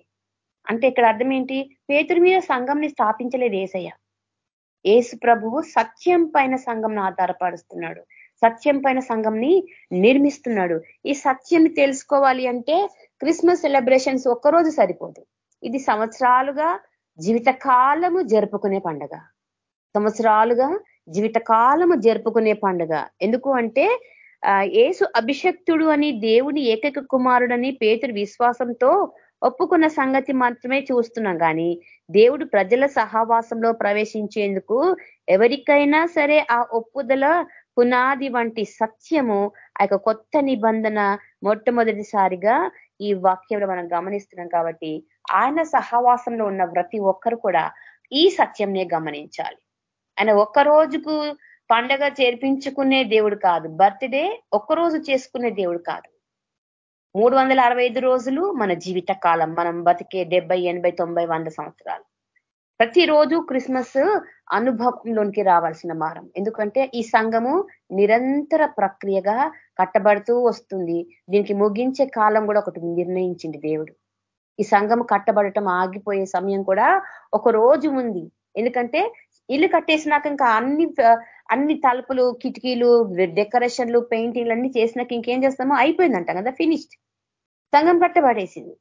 అంటే ఇక్కడ అర్థం ఏంటి? పేతురు మీద సంఘంని స్థాపించలేదు ఏసయ్య. ఏసు ప్రభువు సత్యం పైన సంఘంను ఆధారపడుస్తున్నాడు సత్యం పైన సంఘంని నిర్మిస్తున్నాడు. ఈ సత్యం తెలుసుకోవాలి అంటే క్రిస్మస్ సెలబ్రేషన్స్ ఒక్కరోజు సరిపోదు. ఇది సంవత్సరాలుగా జీవితకాలము జరుపుకునే పండుగ. సంవత్సరాలుగా జీవితకాలము జరుపుకునే పండుగ. ఎందుకు అంటే ఏసు అభిషక్తుడు అని దేవుని ఏకైక కుమారుడని పేతుడు విశ్వాసంతో ఒప్పుకున్న సంగతి మాత్రమే చూస్తున్నాం కానీ దేవుడు ప్రజల సహవాసంలో ప్రవేశించేందుకు ఎవరికైనా సరే ఆ ఒప్పుదల పునాది వంటి సత్యము ఆ కొత్త నిబంధన మొట్టమొదటిసారిగా ఈ వాక్యంలో మనం గమనిస్తున్నాం కాబట్టి ఆయన సహవాసంలో ఉన్న ప్రతి ఒక్కరు కూడా ఈ సత్యంనే గమనించాలి. ఆయన ఒక్క రోజుకు పండగ చేర్పించుకునే దేవుడు కాదు బర్త్డే ఒక్కరోజు చేసుకునే దేవుడు కాదు. మూడు వందల అరవై ఐదు రోజులు మన జీవిత కాలం. మనం బతికే డెబ్బై ఎనభై తొంభై వంద సంవత్సరాలు. ప్రతిరోజు క్రిస్మస్ అనుభవంలోనికి రావాల్సిన మారం. ఎందుకంటే ఈ సంఘము నిరంతర ప్రక్రియగా కట్టబడుతూ వస్తుంది. దీనికి ముగించే కాలం కూడా ఒకటి నిర్ణయించింది దేవుడు. ఈ సంఘం కట్టబడటం ఆగిపోయే సమయం కూడా ఒక రోజు ఉంది. ఎందుకంటే ఇల్లు కట్టేసినాక ఇంకా అన్ని అన్ని తలుపులు కిటికీలు డెకరేషన్లు పెయింటింగ్లు అన్ని చేసినాక ఇంకేం చేస్తామో అయిపోయిందంట కదా ఫినిష్డ్. సంఘం కట్టబడేసింది.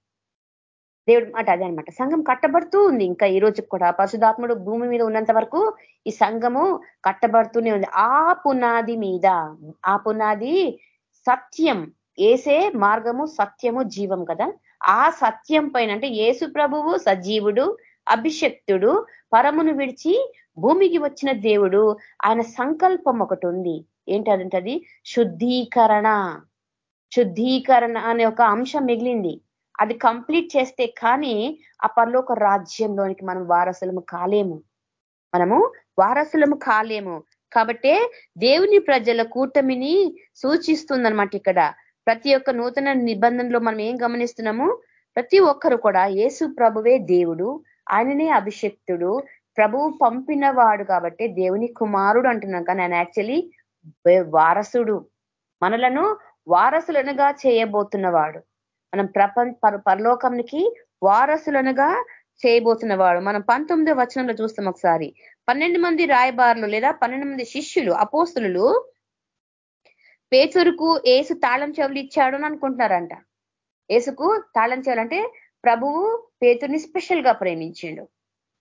దేవుడు మాట అదే అనమాట సంఘం కట్టబడుతూ ఉంది. ఇంకా ఈ రోజు కూడా పశుధాత్ముడు భూమి మీద ఉన్నంత వరకు ఈ సంఘము కట్టబడుతూనే ఉంది. ఆ పునాది మీద ఆ పునాది సత్యం. ఏసే మార్గము సత్యము జీవం కదా. ఆ సత్యం పైన అంటే ఏసు ప్రభువు సజీవుడు అభిషక్తుడు పరమును విడిచి భూమికి వచ్చిన దేవుడు. ఆయన సంకల్పం ఒకటి ఉంది. ఏంటంటది శుద్ధీకరణ. శుద్ధీకరణ అనే ఒక అంశం మిగిలింది. అది కంప్లీట్ చేస్తే కానీ ఆ పరలోక రాజ్యంలోనికి మనం వారసులము కాలేము. మనము వారసులము కాలేము. కాబట్టే దేవుని ప్రజల కూటమిని సూచిస్తుందనమాట ఇక్కడ. ప్రతి ఒక్క నూతన నిబంధనలో మనం ఏం గమనిస్తున్నాము? ప్రతి ఒక్కరు కూడా యేసు ప్రభువే దేవుడు ఆయననే అభిషక్తుడు ప్రభువు పంపిన వాడు కాబట్టి దేవుని కుమారుడు అంటున్నాం. కానీ ఆయన యాక్చువల్లీ వారసుడు. మనలను వారసులనుగా చేయబోతున్నవాడు. మనం ప్రపంచ పరలోకంకి వారసులనుగా చేయబోతున్నవాడు. మనం పంతొమ్మిదో వచనంలో చూస్తాం ఒకసారి. పన్నెండు మంది రాయబారులు లేదా పన్నెండు మంది శిష్యులు అపోస్తులు పేతురుకు ఏసు తాళం చెవులు ఇచ్చాడు అని అనుకుంటున్నారంట. ఏసుకు తాళం చెవులు అంటే ప్రభువు పేతుర్ని స్పెషల్గా ప్రేమించిండు.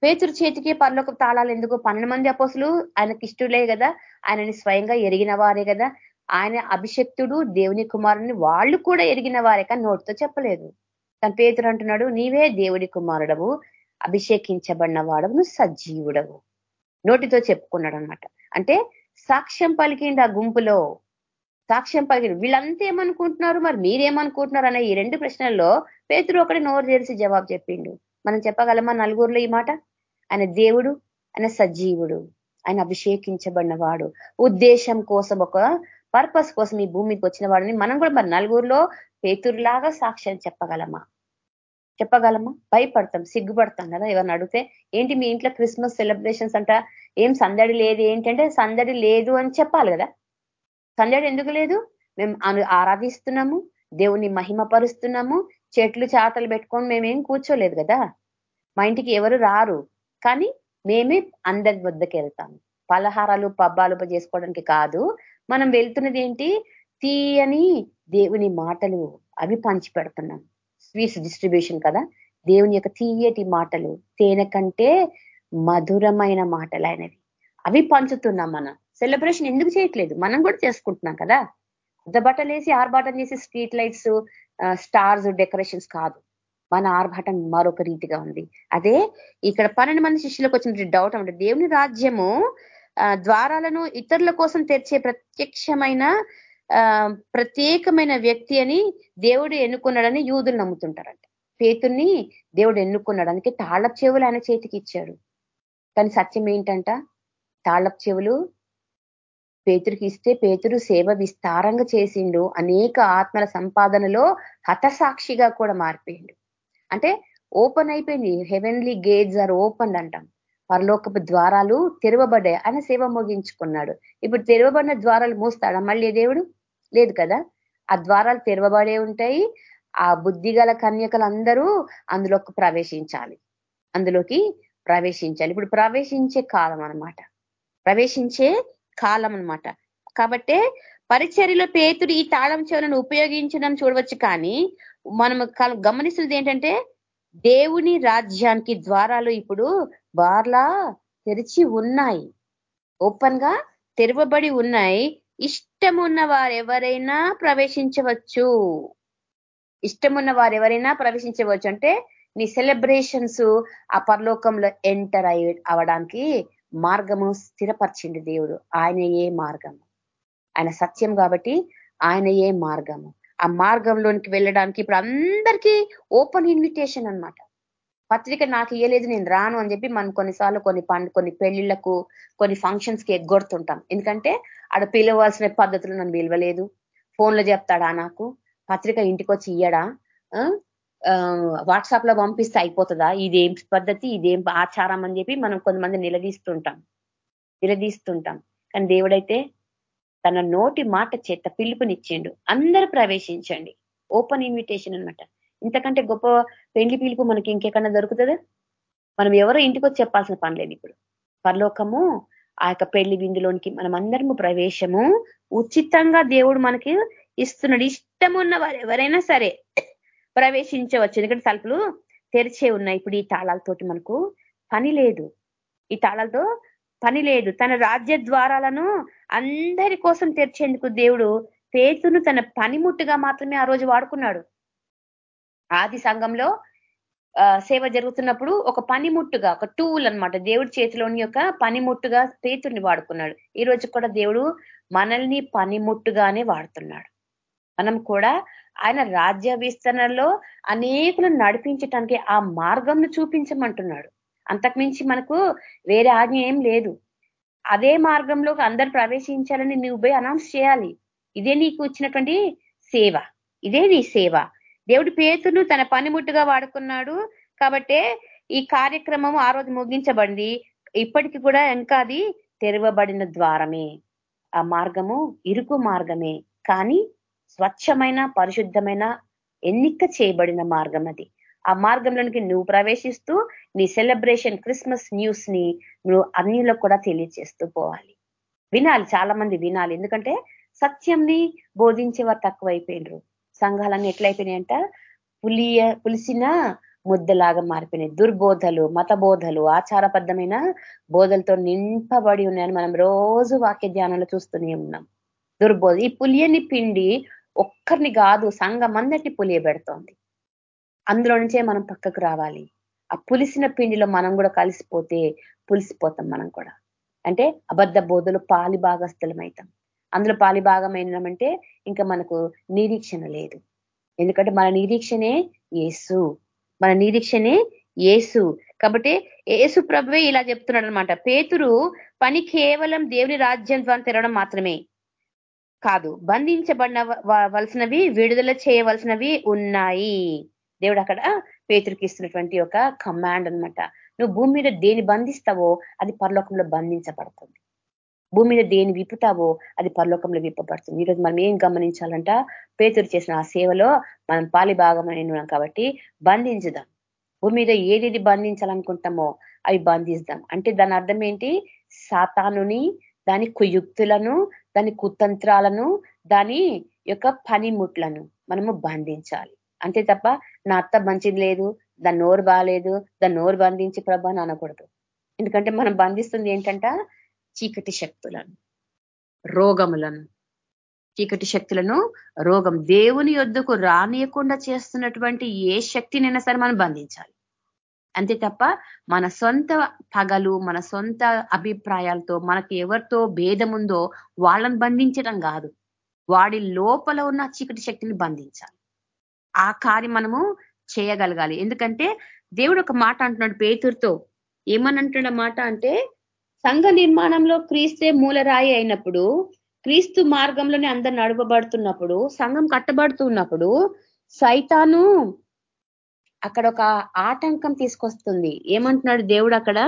పేతురు చేతికి పనులకు తాళాలు ఎందుకు? పన్నెండు మంది అపోసులు ఆయనకి ఇష్టలే కదా? ఆయనని స్వయంగా ఎరిగిన వారే కదా? ఆయన అభిషక్తుడు దేవుని కుమారుని వాళ్ళు కూడా ఎరిగిన వారే కానీ నోటితో చెప్పలేదు. తన పేతురు అంటున్నాడు నీవే దేవుడి కుమారుడవు అభిషేకించబడిన వాడవు సజీవుడవు. నోటితో చెప్పుకున్నాడు అనమాట అంటే సాక్ష్యం పలికిండి ఆ గుంపులో. సాక్ష్యం పలికిండు. వీళ్ళంతా ఏమనుకుంటున్నారు మరి? మీరేమనుకుంటున్నారు అనే ఈ రెండు ప్రశ్నల్లో పేతురు ఒకటి నోరు తెరిచి జవాబు చెప్పిండు. మనం చెప్పగలమా నలుగురులో ఈ మాట? ఆయన దేవుడు ఆయన సజీవుడు ఆయన అభిషేకించబడిన వాడు ఉద్దేశం కోసం ఒక పర్పస్ కోసం ఈ భూమికి వచ్చిన వాడిని మనం కూడా మరి నలుగురిలో పేతురులాగా సాక్ష్యం చెప్పగలమా? చెప్పగలమా? భయపడతాం సిగ్గుపడతాం కదా? ఎవరిని అడిగితే ఏంటి మీ ఇంట్లో క్రిస్మస్ సెలబ్రేషన్స్ అంట? ఏం సందడి లేదు? ఏంటంటే సందడి లేదు అని చెప్పాలి కదా? సందడి ఎందుకు లేదు? మేము ఆరాధిస్తున్నాము దేవుని మహిమపరుస్తున్నాము చెట్లు చాతలు పెట్టుకొని మేమేం కూర్చోలేదు కదా? మా ఇంటికి ఎవరు రారు. కానీ మేమే అందరి వద్దకు వెళ్తాము. పలహారాలు పబ్బాలు చేసుకోవడానికి కాదు. మనం వెళ్తున్నది ఏంటి? తీయని దేవుని మాటలు అవి పంచి పెడుతున్నాం. స్వీట్స్ డిస్ట్రిబ్యూషన్ కదా? దేవుని యొక్క తీయటి మాటలు తేనె కంటే మధురమైన మాటలు ఆయనవి అవి పంచుతున్నాం మనం. సెలబ్రేషన్ ఎందుకు చేయట్లేదు? మనం కూడా చేసుకుంటున్నాం కదా? పెద్ద బట్టలు వేసి ఆర్భాటం చేసి స్ట్రీట్ లైట్స్ స్టార్స్ డెకరేషన్స్ కాదు. మన ఆర్భాటం మరొక రీతిగా ఉంది. అదే ఇక్కడ పన్నెండు మంది శిష్యులకు వచ్చిన డౌట్ అంటే దేవుని రాజ్యము ద్వారాలను ఇతరుల కోసం తెరిచే ప్రత్యక్షమైన ప్రత్యేకమైన వ్యక్తి అని దేవుడు ఎన్నుకున్నాడని యూదులు నమ్ముతుంటారంట. పేతుని దేవుడు ఎన్నుకున్నాడు. అందుకే తాళపు చెవులు ఆయన చేతికి ఇచ్చాడు. కానీ సత్యం ఏంటంట? తాళపు చెవులు పేతురికి ఇస్తే పేతురు సేవ విస్తారంగా చేసిండు. అనేక ఆత్మల సంపాదనలో హతసాక్షిగా కూడా మారిపోయిండు. అంటే ఓపెన్ అయిపోయింది. హెవెన్లీ గేట్స్ ఆర్ ఓపెన్ అంటాం. పరలోకపు ద్వారాలు తెరవబడ్డాయి ఆయన సేవ ముగించుకున్నాడు. ఇప్పుడు తెరవబడిన ద్వారాలు మూస్తాడా? మళ్ళీ దేవుడు? లేదు కదా? ఆ ద్వారాలు తెరవబడే ఉంటాయి. ఆ బుద్ధిగల కన్యకలందరూ అందులోకి ప్రవేశించాలి. అందులోకి ప్రవేశించాలి. ఇప్పుడు ప్రవేశించే కాలం అనమాట ప్రవేశించే కాలం అనమాట కాబట్టే పరిచర్యలో పేతుడు ఈ తాళం చెవులను ఉపయోగించడం చూడవచ్చు కానీ మనం గమనిస్తున్నది ఏంటంటే దేవుని రాజ్యానికి ద్వారాలు ఇప్పుడు బార్లా తెరిచి ఉన్నాయి. ఓపెన్గా తెరవబడి ఉన్నాయి. ఇష్టమున్న వారెవరైనా ప్రవేశించవచ్చు. ఇష్టమున్న వారెవరైనా ప్రవేశించవచ్చు. అంటే నీ సెలబ్రేషన్స్ ఆ పరలోకంలో ఎంటర్ అయి అవడానికి మార్గము స్థిరపరిచింది దేవుడు. ఆయన ఏ మార్గము? ఆయన సత్యం కాబట్టి ఆయన ఏ మార్గము? ఆ మార్గంలోనికి వెళ్ళడానికి ఇప్పుడు అందరికీ ఓపెన్ ఇన్విటేషన్ అనమాట పత్రిక నాకు ఇయ్యలేదు నేను రాను అని చెప్పి మనం కొన్నిసార్లు కొన్ని పండు కొన్ని పెళ్ళిళ్ళకు కొన్ని ఫంక్షన్స్కి ఎగ్గొడుతుంటాం. ఎందుకంటే ఆడ పిలవాల్సిన పద్ధతులు నన్ను విలువలేదు ఫోన్లో చెప్తాడా నాకు? పత్రిక ఇంటికి వచ్చి ఇయ్యడా వాట్సాప్లో పంపిస్తే అయిపోతుందా? ఇదేం పద్ధతి ఇదేం ఆచారం అని చెప్పి మనం కొంతమంది నిలదీస్తుంటాం. నిలదీస్తుంటాం. కానీ దేవుడైతే తన నోటి మాట చేత పిలుపునిచ్చిండు. అందరూ ప్రవేశించండి. ఓపెన్ ఇన్విటేషన్ అనమాట ఇంతకంటే గొప్ప పెళ్ళి పిలుపు మనకి ఇంకెక్కడన్నా దొరుకుతుందా? మనం ఎవరో ఇంటికి వచ్చి చెప్పాల్సిన పని లేదు ఇప్పుడు. పరలోకము ఆ యొక్క పెళ్ళి విందులోనికి మనం అందరము ప్రవేశము. ఉచితంగా దేవుడు మనకి ఇస్తున్నాడు. ఇష్టం ఉన్న వారు ఎవరైనా సరే ప్రవేశించవచ్చు. ఎందుకంటే తలుపులు తెరిచే ఉన్నాయి. ఇప్పుడు ఈ తాళాలతోటి మనకు పని లేదు. ఈ తాళాలతో పని లేదు. తన రాజ్య ద్వారాలను అందరి కోసం తెరిచేందుకు దేవుడు పేతును తన పనిముట్టుగా మాత్రమే ఆ రోజు వాడుకున్నాడు. ఆది సంఘంలో సేవ జరుగుతున్నప్పుడు ఒక పనిముట్టుగా ఒక టూల్ అనమాట దేవుడి చేతిలోని యొక్క పనిముట్టుగా పేతుడిని వాడుకున్నాడు. ఈ రోజు కూడా దేవుడు మనల్ని పనిముట్టుగానే వాడుతున్నాడు. మనం కూడా ఆయన రాజ్య విస్తరణలో అనేకులను నడిపించటానికి ఆ మార్గంను చూపించమంటున్నాడు. అంతకుమించి మనకు వేరే ఆజ్ఞ ఏం లేదు. అదే మార్గంలో అందరు ప్రవేశించాలని నువ్వు పోయి అనౌన్స్ చేయాలి. ఇదే నీకు ఇచ్చినటువంటి సేవ. ఇదే నీ సేవ. దేవుడి పేతును తన పనిముట్టుగా వాడుకున్నాడు కాబట్టే ఈ కార్యక్రమం ఆ రోజు ముగించబడింది. ఇప్పటికి కూడా ఇంకా అది తెరవబడిన ద్వారమే. ఆ మార్గము ఇరుకు మార్గమే. కానీ స్వచ్ఛమైన పరిశుద్ధమైన ఎన్నిక చేయబడిన మార్గం అది. ఆ మార్గంలోనికి నువ్వు ప్రవేశిస్తూ నీ సెలబ్రేషన్ క్రిస్మస్ న్యూస్ని నువ్వు అన్నిలో కూడా తెలియజేస్తూ పోవాలి. వినాలి చాలా మంది వినాలి. ఎందుకంటే సత్యంని బోధించేవారు తక్కువైపోయినరు. సంఘాలన్నీ ఎట్లయిపోయినాయంట? పులియ పులిసిన ముద్దలాగా మారిపోయినాయి. దుర్బోధలు మత బోధలు ఆచారబద్ధమైన బోధలతో నింపబడి ఉన్నాయని మనం రోజు వాక్య ధ్యానంలో చూస్తూనే ఉన్నాం. దుర్బోధ ఈ పులియని పిండి ఒక్కరిని కాదు సంఘం అందరినీ పులియబెడుతోంది. అందులో నుంచే మనం పక్కకు రావాలి. ఆ పులిసిన పిండిలో మనం కూడా కలిసిపోతే పులిసిపోతాం మనం కూడా. అంటే అబద్ధ బోధలు పాలి భాగస్థలమవుతాం అందులో పాలి భాగమైనామంటే ఇంకా మనకు నిరీక్షణ లేదు. ఎందుకంటే మన నిరీక్షనే ఏసు మన నిరీక్షనే ఏసు కాబట్టి ఏసు ప్రభువే ఇలా చెప్తున్నాడు అనమాట పేతురు పని కేవలం దేవుని రాజ్యం ద్వారా తెరవడం మాత్రమే కాదు బంధించబడిన వలసినవి విడుదల చేయవలసినవి ఉన్నాయి. దేవుడు అక్కడ పేతురికి ఇస్తున్నటువంటి ఒక కమాండ్ అనమాట నువ్వు భూమి మీద దేని బంధిస్తావో అది పరలోకంలో బంధించబడుతుంది. భూమి మీద దేని విప్పుతావో అది పరలోకంలో విప్పబడుతుంది. ఈరోజు మనం ఏం గమనించాలంట? పేతురు చేసిన ఆ సేవలో మనం పాలి భాగమైన కాబట్టి బంధించుదాం. భూమి మీద ఏదేది బంధించాలనుకుంటామో అవి బంధిస్తాం. అంటే దాని అర్థం ఏంటి? సాతానుని దాని కుయుక్తులను దాని కుతంత్రాలను దాని యొక్క పనిముట్లను మనము బంధించాలి. అంతే తప్ప నా అత్త మంచిది లేదు దాని నోరు బాగాలేదు దాని నోరు బంధించి ప్రభా అనకూడదు. ఎందుకంటే మనం బంధిస్తుంది ఏంటంట? చీకటి శక్తులను రోగములను. చీకటి శక్తులను రోగం దేవుని యొద్దకు రానియకుండా చేస్తున్నటువంటి ఏ శక్తినైనా సరే మనం బంధించాలి. అంతే తప్ప మన సొంత పగలు మన సొంత అభిప్రాయాలతో మనకి ఎవరితో భేదముందో వాళ్ళని బంధించడం కాదు. వాడి లోపల ఉన్న చీకటి శక్తిని బంధించాలి. ఆ కార్యం మనము చేయగలగాలి. ఎందుకంటే దేవుడు ఒక మాట అంటున్నాడు పేతురుతో. ఏమనంటున్న మాట అంటే సంఘ నిర్మాణంలో క్రీస్తే మూలరాయి అయినప్పుడు క్రీస్తు మార్గంలోనే అందరు నడపబడుతున్నప్పుడు సంఘం కట్టబడుతున్నప్పుడు సైతాను అక్కడ ఒక ఆటంకం తీసుకొస్తుంది. ఏమంటున్నాడు దేవుడు అక్కడ?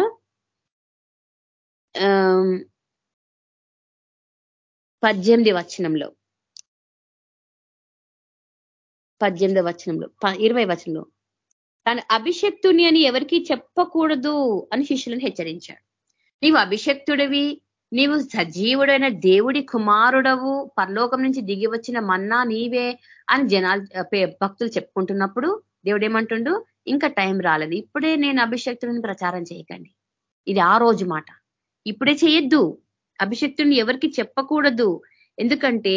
పద్దెనిమిది వచనంలో. పద్దెనిమిది వచనంలో ఇరవై వచనంలో తన అభిషక్తుని అని ఎవరికి చెప్పకూడదు అని శిష్యులను హెచ్చరించాడు. నీవు అభిషక్తుడివి నీవు సజీవుడైన దేవుడి కుమారుడవు పరలోకం నుంచి దిగి వచ్చిన మన్నా నీవే అని జనాలు భక్తులు చెప్పుకుంటున్నప్పుడు దేవుడు ఏమంటుండు ఇంకా టైం రాలేదు. ఇప్పుడే నేను అభిషక్తుడిని ప్రచారం చేయకండి. ఇది ఆ రోజు మాట. ఇప్పుడే చేయొద్దు. అభిషక్తుని ఎవరికి చెప్పకూడదు. ఎందుకంటే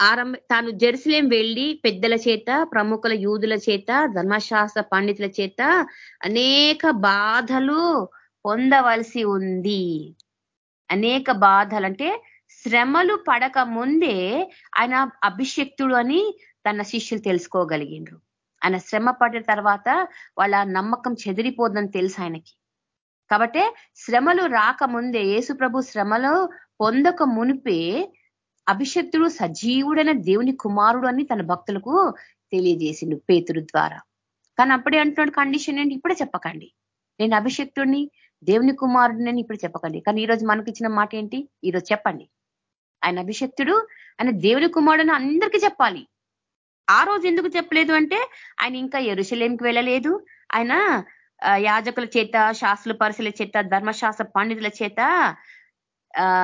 ఆరంభ తాను జెరూసలేం వెళ్ళి పెద్దల చేత ప్రముఖుల యూదుల చేత ధర్మశాస్త్ర పండితుల చేత అనేక బాధలు పొందవలసి ఉంది. అనేక బాధలు. అంటే శ్రమలు పడక ముందే ఆయన అభిషక్తుడు అని తన శిష్యులు తెలుసుకోగలిగిండ్రు. ఆయన శ్రమ పడిన తర్వాత వాళ్ళ నమ్మకం చెదిరిపోద్దని తెలుసు ఆయనకి. కాబట్టి శ్రమలు రాకముందే యేసు ప్రభు శ్రమలు పొందక మునిపే అభిషక్తుడు సజీవుడైన దేవుని కుమారుడు అని తన భక్తులకు తెలియజేసిండు పేతురు ద్వారా. కానీ అప్పుడే అంటున్నాడు కండిషన్ ఏంటి? ఇప్పుడే చెప్పకండి. నేను అభిషక్తుడిని దేవుని కుమారుడిని ఇప్పుడు చెప్పకండి. కానీ ఈరోజు మనకి ఇచ్చిన మాట ఏంటి? ఈరోజు చెప్పండి. ఆయన అభిషక్తుడు ఆయన దేవుని కుమారుడు అందరికీ చెప్పాలి. ఆ రోజు ఎందుకు చెప్పలేదు అంటే ఆయన ఇంకా ఎరుశలేంకి వెళ్ళలేదు. ఆయన యాజకుల చేత శాస్త్రుల పరిశీల చేత ధర్మశాస్త్ర పండితుల చేత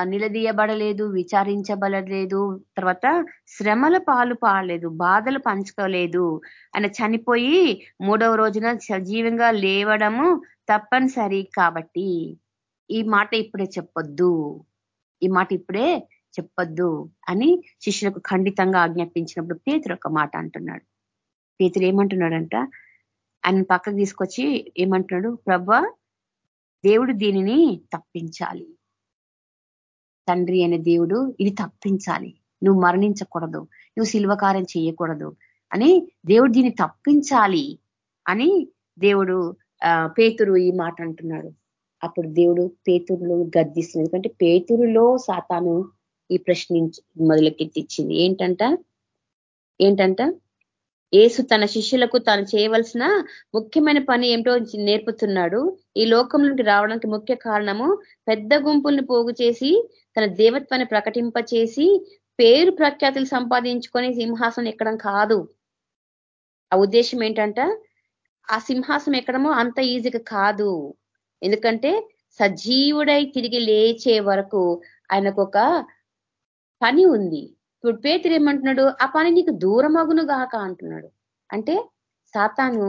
నిలదీయబడలేదు విచారించబడలేదు తర్వాత శ్రమల పాలు పాడలేదు బాధలు పంచుకోలేదు ఆయన చనిపోయి మూడవ రోజున సజీవంగా లేవడము తప్పనిసరి కాబట్టి ఈ మాట ఇప్పుడే చెప్పొద్దు. ఈ మాట ఇప్పుడే చెప్పొద్దు అని శిష్యులకు ఖండితంగా ఆజ్ఞాపించినప్పుడు పేతురు ఒక మాట అంటున్నాడు. పేతురు ఏమంటున్నాడంట? ఆయన పక్కకు తీసుకొచ్చి ఏమంటున్నాడు? ప్రభా దేవుడు దీనిని తప్పించాలి. తండ్రి అనే దేవుడు ఇది తప్పించాలి. నువ్వు మరణించకూడదు. నువ్వు శిల్వకార్యం చేయకూడదు అని దేవుడు దీన్ని తప్పించాలి అని దేవుడు పేతురు ఈ మాట అంటున్నాడు. అప్పుడు దేవుడు పేతురులో గద్దిస్తుంది ఎందుకంటే పేతురులో సాతాను ఈ ప్రశ్నించి మొదలకెత్తిచ్చింది. ఏంటంట? ఏంటంట? ఏసు తన శిష్యులకు తాను చేయవలసిన ముఖ్యమైన పని ఏమిటో నేర్పుతున్నాడు. ఈ లోకంలోకి రావడానికి ముఖ్య కారణము పెద్ద గుంపుల్ని పోగు చేసి తన దేవత్వాన్ని ప్రకటింపచేసి పేరు ప్రఖ్యాతులు సంపాదించుకొని సింహాసనం ఎక్కడం కాదు. ఆ ఉద్దేశం ఏంటంట ఆ సింహాసనం ఎక్కడమో అంత ఈజీగా కాదు. ఎందుకంటే సజీవుడై తిరిగి లేచే వరకు ఆయనకు ఒక పని ఉంది. ఇప్పుడు పేతురు ఏమంటున్నాడు? ఆ పని నీకు దూరమగును గాక అంటున్నాడు. అంటే సాతాను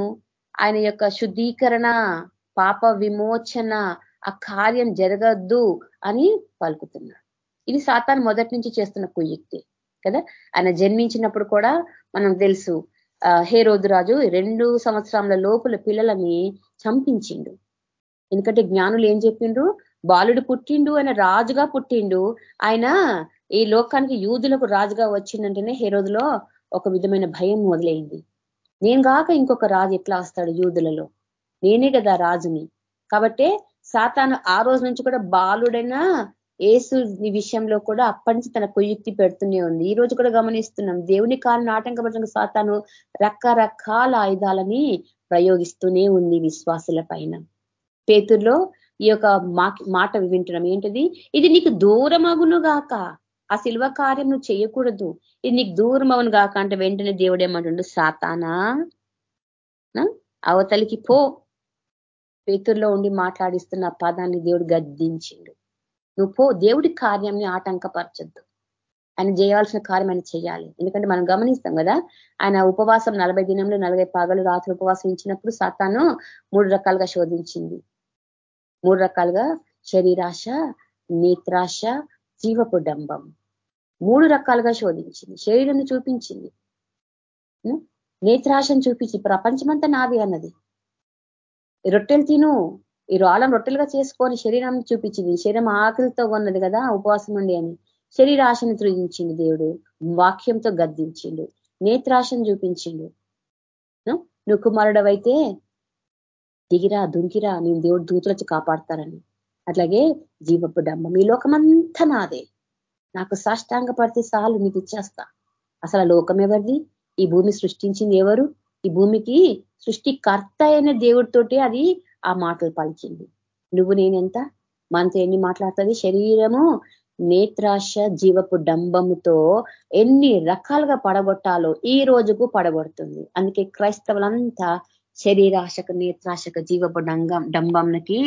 ఆయన యొక్క శుద్ధీకరణ పాప విమోచన ఆ కార్యం జరగద్దు అని పలుకుతున్నాడు. ఇది సాతాన్ మొదటి నుంచి చేస్తున్న కుయుక్తి కదా? ఆయన జన్మించినప్పుడు కూడా మనం తెలుసు హే రాజు రెండు సంవత్సరాల లోపల పిల్లలని చంపించిండు. ఎందుకంటే జ్ఞానులు ఏం చెప్పిండ్రు? బాలుడు పుట్టిండు ఆయన రాజుగా పుట్టిండు. ఆయన ఈ లోకానికి యూదులకు రాజుగా వచ్చిందంటేనే హేరోదులో ఒక విధమైన భయం మొదలైంది. నేను కాక ఇంకొక రాజు ఎట్లా వస్తాడు యూదులలో? నేనే కదా రాజుని. కాబట్టే సాతాను ఆ రోజు నుంచి కూడా బాలుడైన ఏసు విషయంలో కూడా అప్పటి నుంచి తన కుయుక్తి పెడుతూనే ఉంది. ఈ రోజు కూడా గమనిస్తున్నాం. దేవుని కాలను ఆటంకపరచడానికి సాతాను రకరకాల ఆయుధాలని ప్రయోగిస్తూనే ఉంది విశ్వాసుల పైన. పేతుల్లో ఈ యొక్క మాట వింటున్నాం. ఏంటిది? ఇది నీకు దూరమగును గాక. ఆ శిల్వ కార్యం నువ్వు చేయకూడదు. ఇది నీకు దూరం అవును గాక అంటే వెంటనే దేవుడు ఏమంటుండు? సాతానా? అవతలికి పో. పేతుల్లో ఉండి మాట్లాడిస్తున్న పదాన్ని దేవుడు గద్దించిండు. నువ్వు పో దేవుడి కార్యాన్ని ఆటంకపరచొద్దు. ఆయన చేయాల్సిన కార్యం ఆయన చేయాలి. ఎందుకంటే మనం గమనిస్తాం కదా ఆయన ఉపవాసం నలభై దినంలో నలభై పాగలు రాత్రి ఉపవాసం ఇచ్చినప్పుడు సాతాను మూడు రకాలుగా శోధించింది. మూడు రకాలుగా శరీరాశ నేత్రాశ జీవపు డంబం. మూడు రకాలుగా శోధించింది. శరీరం చూపించింది. నేత్రాశను చూపించి ప్రపంచమంతా నాది అన్నది. రొట్టెలు తిను. ఈ రాళ్ళం రొట్టెలుగా చేసుకొని శరీరం చూపించింది. శరీరం ఆకలితో ఉన్నది కదా ఉపవాసం ఉండి అని. శరీరాశను త్రుజించింది దేవుడు. వాక్యంతో గద్దించిండు. నేత్రాశను చూపించిండు. నువ్వు కుమారుడవైతే దిగిరా దుంకిరా. నేను దేవుడు దూతులు వచ్చి కాపాడతారని అట్లాగే జీవపు డమ్మ మీ లోకమంతా నాదే. నాకు సాష్టాంగ పడితే చాలు నీకు ఇచ్చేస్తా. అసలు లోకం ఎవరిది? ఈ భూమి సృష్టించింది ఎవరు? ఈ భూమికి సృష్టికర్త అయిన దేవుడితోటి అది ఆ మాటలు పలిచింది నువ్వు నేనెంత? మనతో ఎన్ని మాట్లాడుతుంది? శరీరము నేత్రాశ జీవపు డంబముతో ఎన్ని రకాలుగా పడగొట్టాలో ఈ రోజుకు పడగొడుతుంది. అందుకే క్రైస్తవులంతా శరీరాశక నేత్రాశక జీవపు డంగం డంబంకి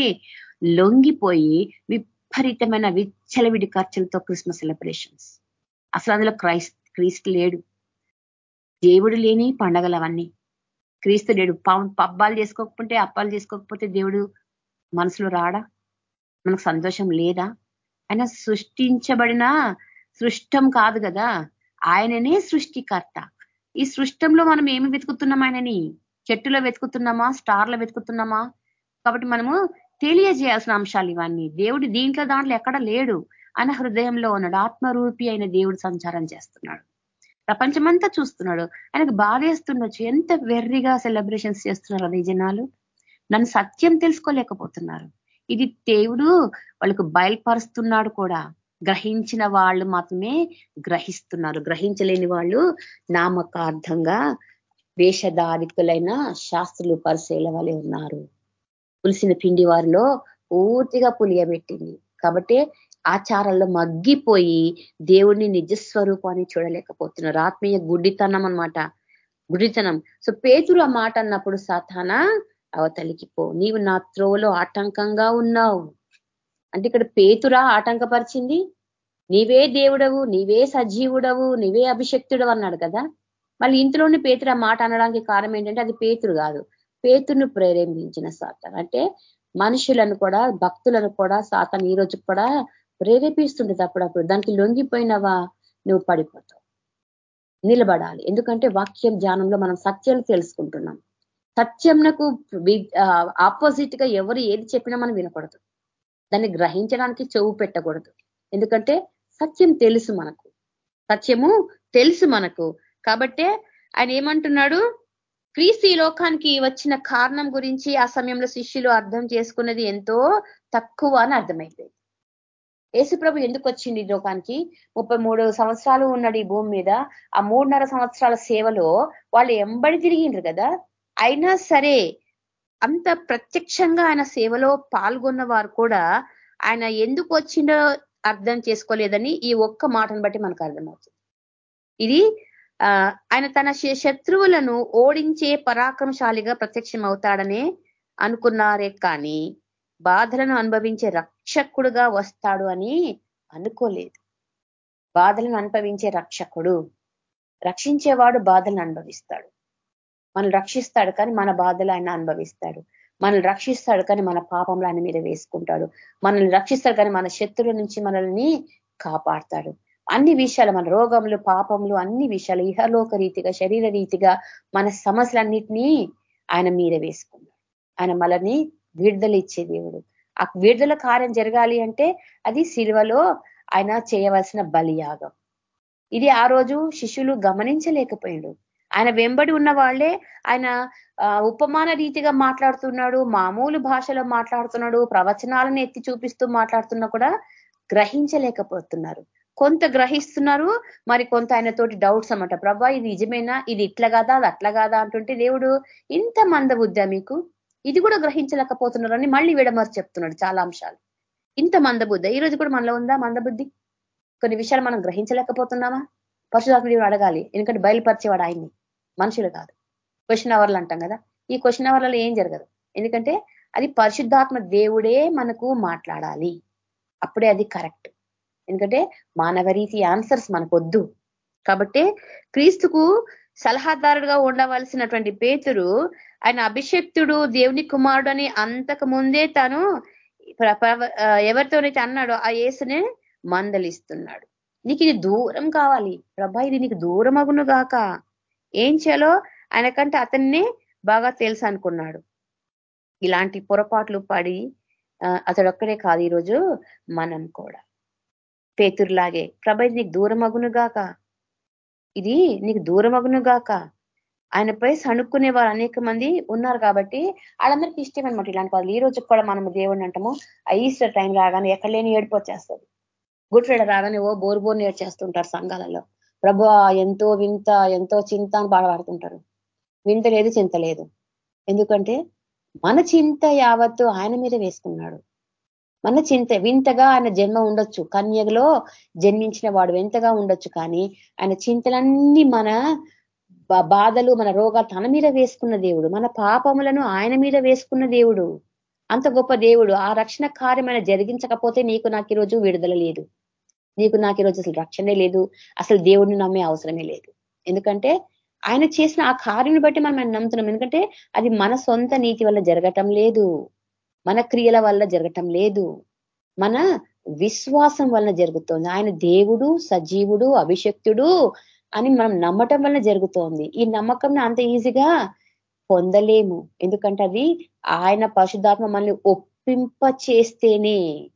లొంగిపోయి విపరీతమైన విచ్చలవిడి ఖర్చులతో క్రిస్మస్ సెలబ్రేషన్స్. అసలు అందులో క్రైస్ క్రీస్తు లేడు. దేవుడు లేని పండగలు అవన్నీ క్రీస్తు లేడు. పబ్బాలు చేసుకోకపోతే అప్పాలు చేసుకోకపోతే దేవుడు మనసులో రాడా? మనకు సంతోషం లేదా? ఆయన సృష్టించబడిన సృష్టం కాదు కదా? ఆయననే సృష్టికర్త. ఈ సృష్టంలో మనం ఏమి వెతుకుతున్నాం ఆయనని? చెట్టులో వెతుకుతున్నామా? స్టార్లో వెతుకుతున్నామా? కాబట్టి మనము తెలియజేయాల్సిన అంశాలు ఇవన్నీ. దేవుడు దీంట్లో దాంట్లో ఎక్కడ లేడు. ఆయన హృదయంలో ఉన్నాడు. ఆత్మరూపి అయిన దేవుడు సంచారం చేస్తున్నాడు. ప్రపంచమంతా చూస్తున్నాడు. ఆయనకు బాధేస్తుండొచ్చు ఎంత వెర్రిగా సెలబ్రేషన్స్ చేస్తున్నారు అదే జనాలు. నన్ను సత్యం తెలుసుకోలేకపోతున్నారు. ఇది దేవుడు వాళ్ళకు బయలుపరుస్తున్నాడు కూడా. గ్రహించిన వాళ్ళు మాత్రమే గ్రహిస్తున్నారు. గ్రహించలేని వాళ్ళు నామకార్థంగా వేషధారితులైన శాస్త్రులు పరిశీల వలె ఉన్నారు. పులిసిన పిండి వారిలో పూర్తిగా పులియబెట్టింది. కాబట్టి ఆచారాల్లో మగ్గిపోయి దేవుడిని నిజస్వరూపాన్ని చూడలేకపోతున్నారు. ఆత్మీయ గుడ్డితనం అనమాట గుడితనం. సో పేతురు ఆ మాట అన్నప్పుడు సాతాన అవతలికి పో. నీవు నా త్రోవలో ఆటంకంగా ఉన్నావు. అంటే ఇక్కడ పేతురా ఆటంకపరిచింది? నీవే దేవుడవు నీవే సజీవుడవు నీవే అభిషక్తుడవు అన్నాడు కదా. మళ్ళీ ఇంట్లోని పేతురు ఆ మాట అనడానికి కారణం ఏంటంటే అది పేతురు కాదు. పేతును ప్రేరేపించిన సాతాన్. అంటే మనుషులను కూడా భక్తులను కూడా సాతాన్ ఈ రోజు కూడా ప్రేరేపిస్తుండేది అప్పుడప్పుడు. దానికి లొంగిపోయినవా? నువ్వు పడిపోతావు. నిలబడాలి. ఎందుకంటే వాక్యం ధ్యానంలో మనం సత్యాలు తెలుసుకుంటున్నాం. సత్యంనకు ఆపోజిట్గా ఎవరు ఏది చెప్పినా మనం వినకూడదు. దాన్ని గ్రహించడానికి చెవు పెట్టకూడదు. ఎందుకంటే సత్యం తెలుసు మనకు. సత్యము తెలుసు మనకు. కాబట్టే ఆయన ఏమంటున్నాడు? క్రీస్తు ఈ లోకానికి వచ్చిన కారణం గురించి ఆ సమయంలో శిష్యులు అర్థం చేసుకున్నది ఎంతో తక్కువ అని అర్థమైపోయింది. యేసుప్రభు ఎందుకు వచ్చింది ఈ లోకానికి? ముప్పై సంవత్సరాలు ఉన్నాడు ఈ భూమి మీద. ఆ మూడున్నర సంవత్సరాల సేవలో వాళ్ళు ఎంబడి తిరిగిండ్రు కదా? అయినా సరే అంత ప్రత్యక్షంగా ఆయన సేవలో పాల్గొన్న వారు కూడా ఆయన ఎందుకు వచ్చిండో అర్థం చేసుకోలేదని ఈ ఒక్క మాటను బట్టి మనకు అర్థమవుతుంది. ఇది ఆయన తన శత్రువులను ఓడించే పరాక్రమశాలిగా ప్రత్యక్షం అవుతాడనే అనుకున్నారే కానీ బాధలను అనుభవించే రక్షకుడుగా వస్తాడు అని అనుకోలేదు. బాధలను అనుభవించే రక్షకుడు రక్షించేవాడు బాధలను అనుభవిస్తాడు. మనల్ని రక్షిస్తాడు కానీ మన బాధలు ఆయన అనుభవిస్తాడు. మనల్ని రక్షిస్తాడు కానీ మన పాపంలో ఆయన మీద వేసుకుంటాడు. మనల్ని రక్షిస్తాడు కానీ మన శత్రువుల నుంచి మనల్ని కాపాడతాడు. అన్ని విషయాలు మన రోగములు పాపములు అన్ని విషయాలు ఇహలోక రీతిగా శరీర రీతిగా మన సమస్యలన్నిటినీ ఆయన మీద వేసుకున్నాడు ఆయన మనల్ని విడుదల ఇచ్చే దేవుడు. ఆ విడుదల కార్యం జరగాలి అంటే అది శిలువలో ఆయన చేయవలసిన బలియాగం. ఇది ఆ రోజు శిష్యులు గమనించలేకపోయాడు ఆయన వెంబడి ఉన్న వాళ్ళే ఆయన ఉపమాన రీతిగా మాట్లాడుతున్నాడు మామూలు భాషలో మాట్లాడుతున్నాడు ప్రవచనాలను ఎత్తి చూపిస్తూ మాట్లాడుతున్నా కూడా గ్రహించలేకపోతున్నారు. కొంత గ్రహిస్తున్నారు మరి కొంత ఆయనతోటి డౌట్స్ అన్నమాట. ప్రభా ఇది నిజమేనా? ఇది ఇట్లా కాదా? అది అట్లా కాదా? అంటుంటే దేవుడు ఇంత మంద బుద్ధ మీకు? ఇది కూడా గ్రహించలేకపోతున్నారని మళ్ళీ విడమరు చెప్తున్నాడు చాలా అంశాలు. ఇంత మందబుద్ధి. ఈ రోజు కూడా మనలో ఉందా మందబుద్ధి? కొన్ని విషయాలు మనం గ్రహించలేకపోతున్నామా? పరశురాత్మ అడగాలి? ఎందుకంటే బయలుపరిచేవాడు ఆయన్ని. మనుషులు కాదు. క్వశ్చన్ అవర్లు అంటాం కదా. ఈ క్వశ్చన్ అవర్లలో ఏం జరగదు. ఎందుకంటే అది పరిశుద్ధాత్మ దేవుడే మనకు మాట్లాడాలి. అప్పుడే అది కరెక్ట్. ఎందుకంటే మానవ రీతి ఆన్సర్స్ మనకు వద్దు కాబట్టి క్రీస్తుకు సలహాదారుడుగా ఉండవలసినటువంటి పేతురు ఆయన అభిషక్తుడు దేవుని కుమారుడు అని అంతకు ముందే తను ఎవరితోనైతే అన్నాడో ఆ యేసునే మందలిస్తున్నాడు. నీకు ఇది దూరం కావాలి. ప్రభా ఇది నీకు దూరం అగును గాక. ఏం చేయాలో ఆయనకంటే అతన్నే బాగా తెలుసు అనుకున్నాడు. ఇలాంటి పొరపాట్లు పడి అతడు ఒక్కడే కాదు ఈరోజు మనం కూడా. పేతురులాగే ప్రభ ఇది నీకు దూరం అగును గాక. ఇది నీకు దూరమగునుగాక గాక. ఆయనపై సణుక్కునే వారు అనేక మంది ఉన్నారు కాబట్టి వాళ్ళందరికీ ఇష్టం అనమాట ఇలాంటి వాళ్ళు ఈ రోజు కూడా మనం దేవుడిని అంటాము. ఆ ఈస్టర్ టైం రాగానే ఎక్కడ లేని ఏడుపు వచ్చేస్తుంది. గుడ్ ఫ్రైడే రాగానే ఓ బోర్ బోర్ని ఏడ్చేస్తుంటారు సంఘాలలో. ప్రభు ఎంతో వింత ఎంతో చింత అని బాధపడుతుంటారు వింత లేదు చింత లేదు. ఎందుకంటే మన చింత యావత్తు ఆయన మీద వేసుకున్నాడు. మన చింత వింతగా ఆయన జన్మ ఉండొచ్చు. కన్యలో జన్మించిన వాడు వింతగా ఉండొచ్చు కానీ ఆయన చింతలన్నీ మన బాధలు మన రోగాలు తన మీద వేసుకున్న దేవుడు. మన పాపములను ఆయన మీద వేసుకున్న దేవుడు. అంత గొప్ప దేవుడు. ఆ రక్షణ కార్యమైన జరిగించకపోతే నీకు నాకు ఈరోజు విడుదల లేదు. నీకు నాకు ఈరోజు అసలు రక్షణే లేదు. అసలు దేవుడిని నమ్మే అవసరమే లేదు. ఎందుకంటే ఆయన చేసిన ఆ కార్యం బట్టి మనం ఆయన నమ్ముతున్నాం. ఎందుకంటే అది మన సొంత నీతి వల్ల జరగటం లేదు. మన క్రియల వల్ల జరగటం లేదు. మన విశ్వాసం వలన జరుగుతోంది. ఆయన దేవుడు సజీవుడు అభిషక్తుడు అని మనం నమ్మటం వల్ల జరుగుతోంది. ఈ నమ్మకం అంత ఈజీగా పొందలేము. ఎందుకంటే అది ఆయన పరిశుద్ధాత్మ మనల్ని ఒప్పింప చేస్తేనే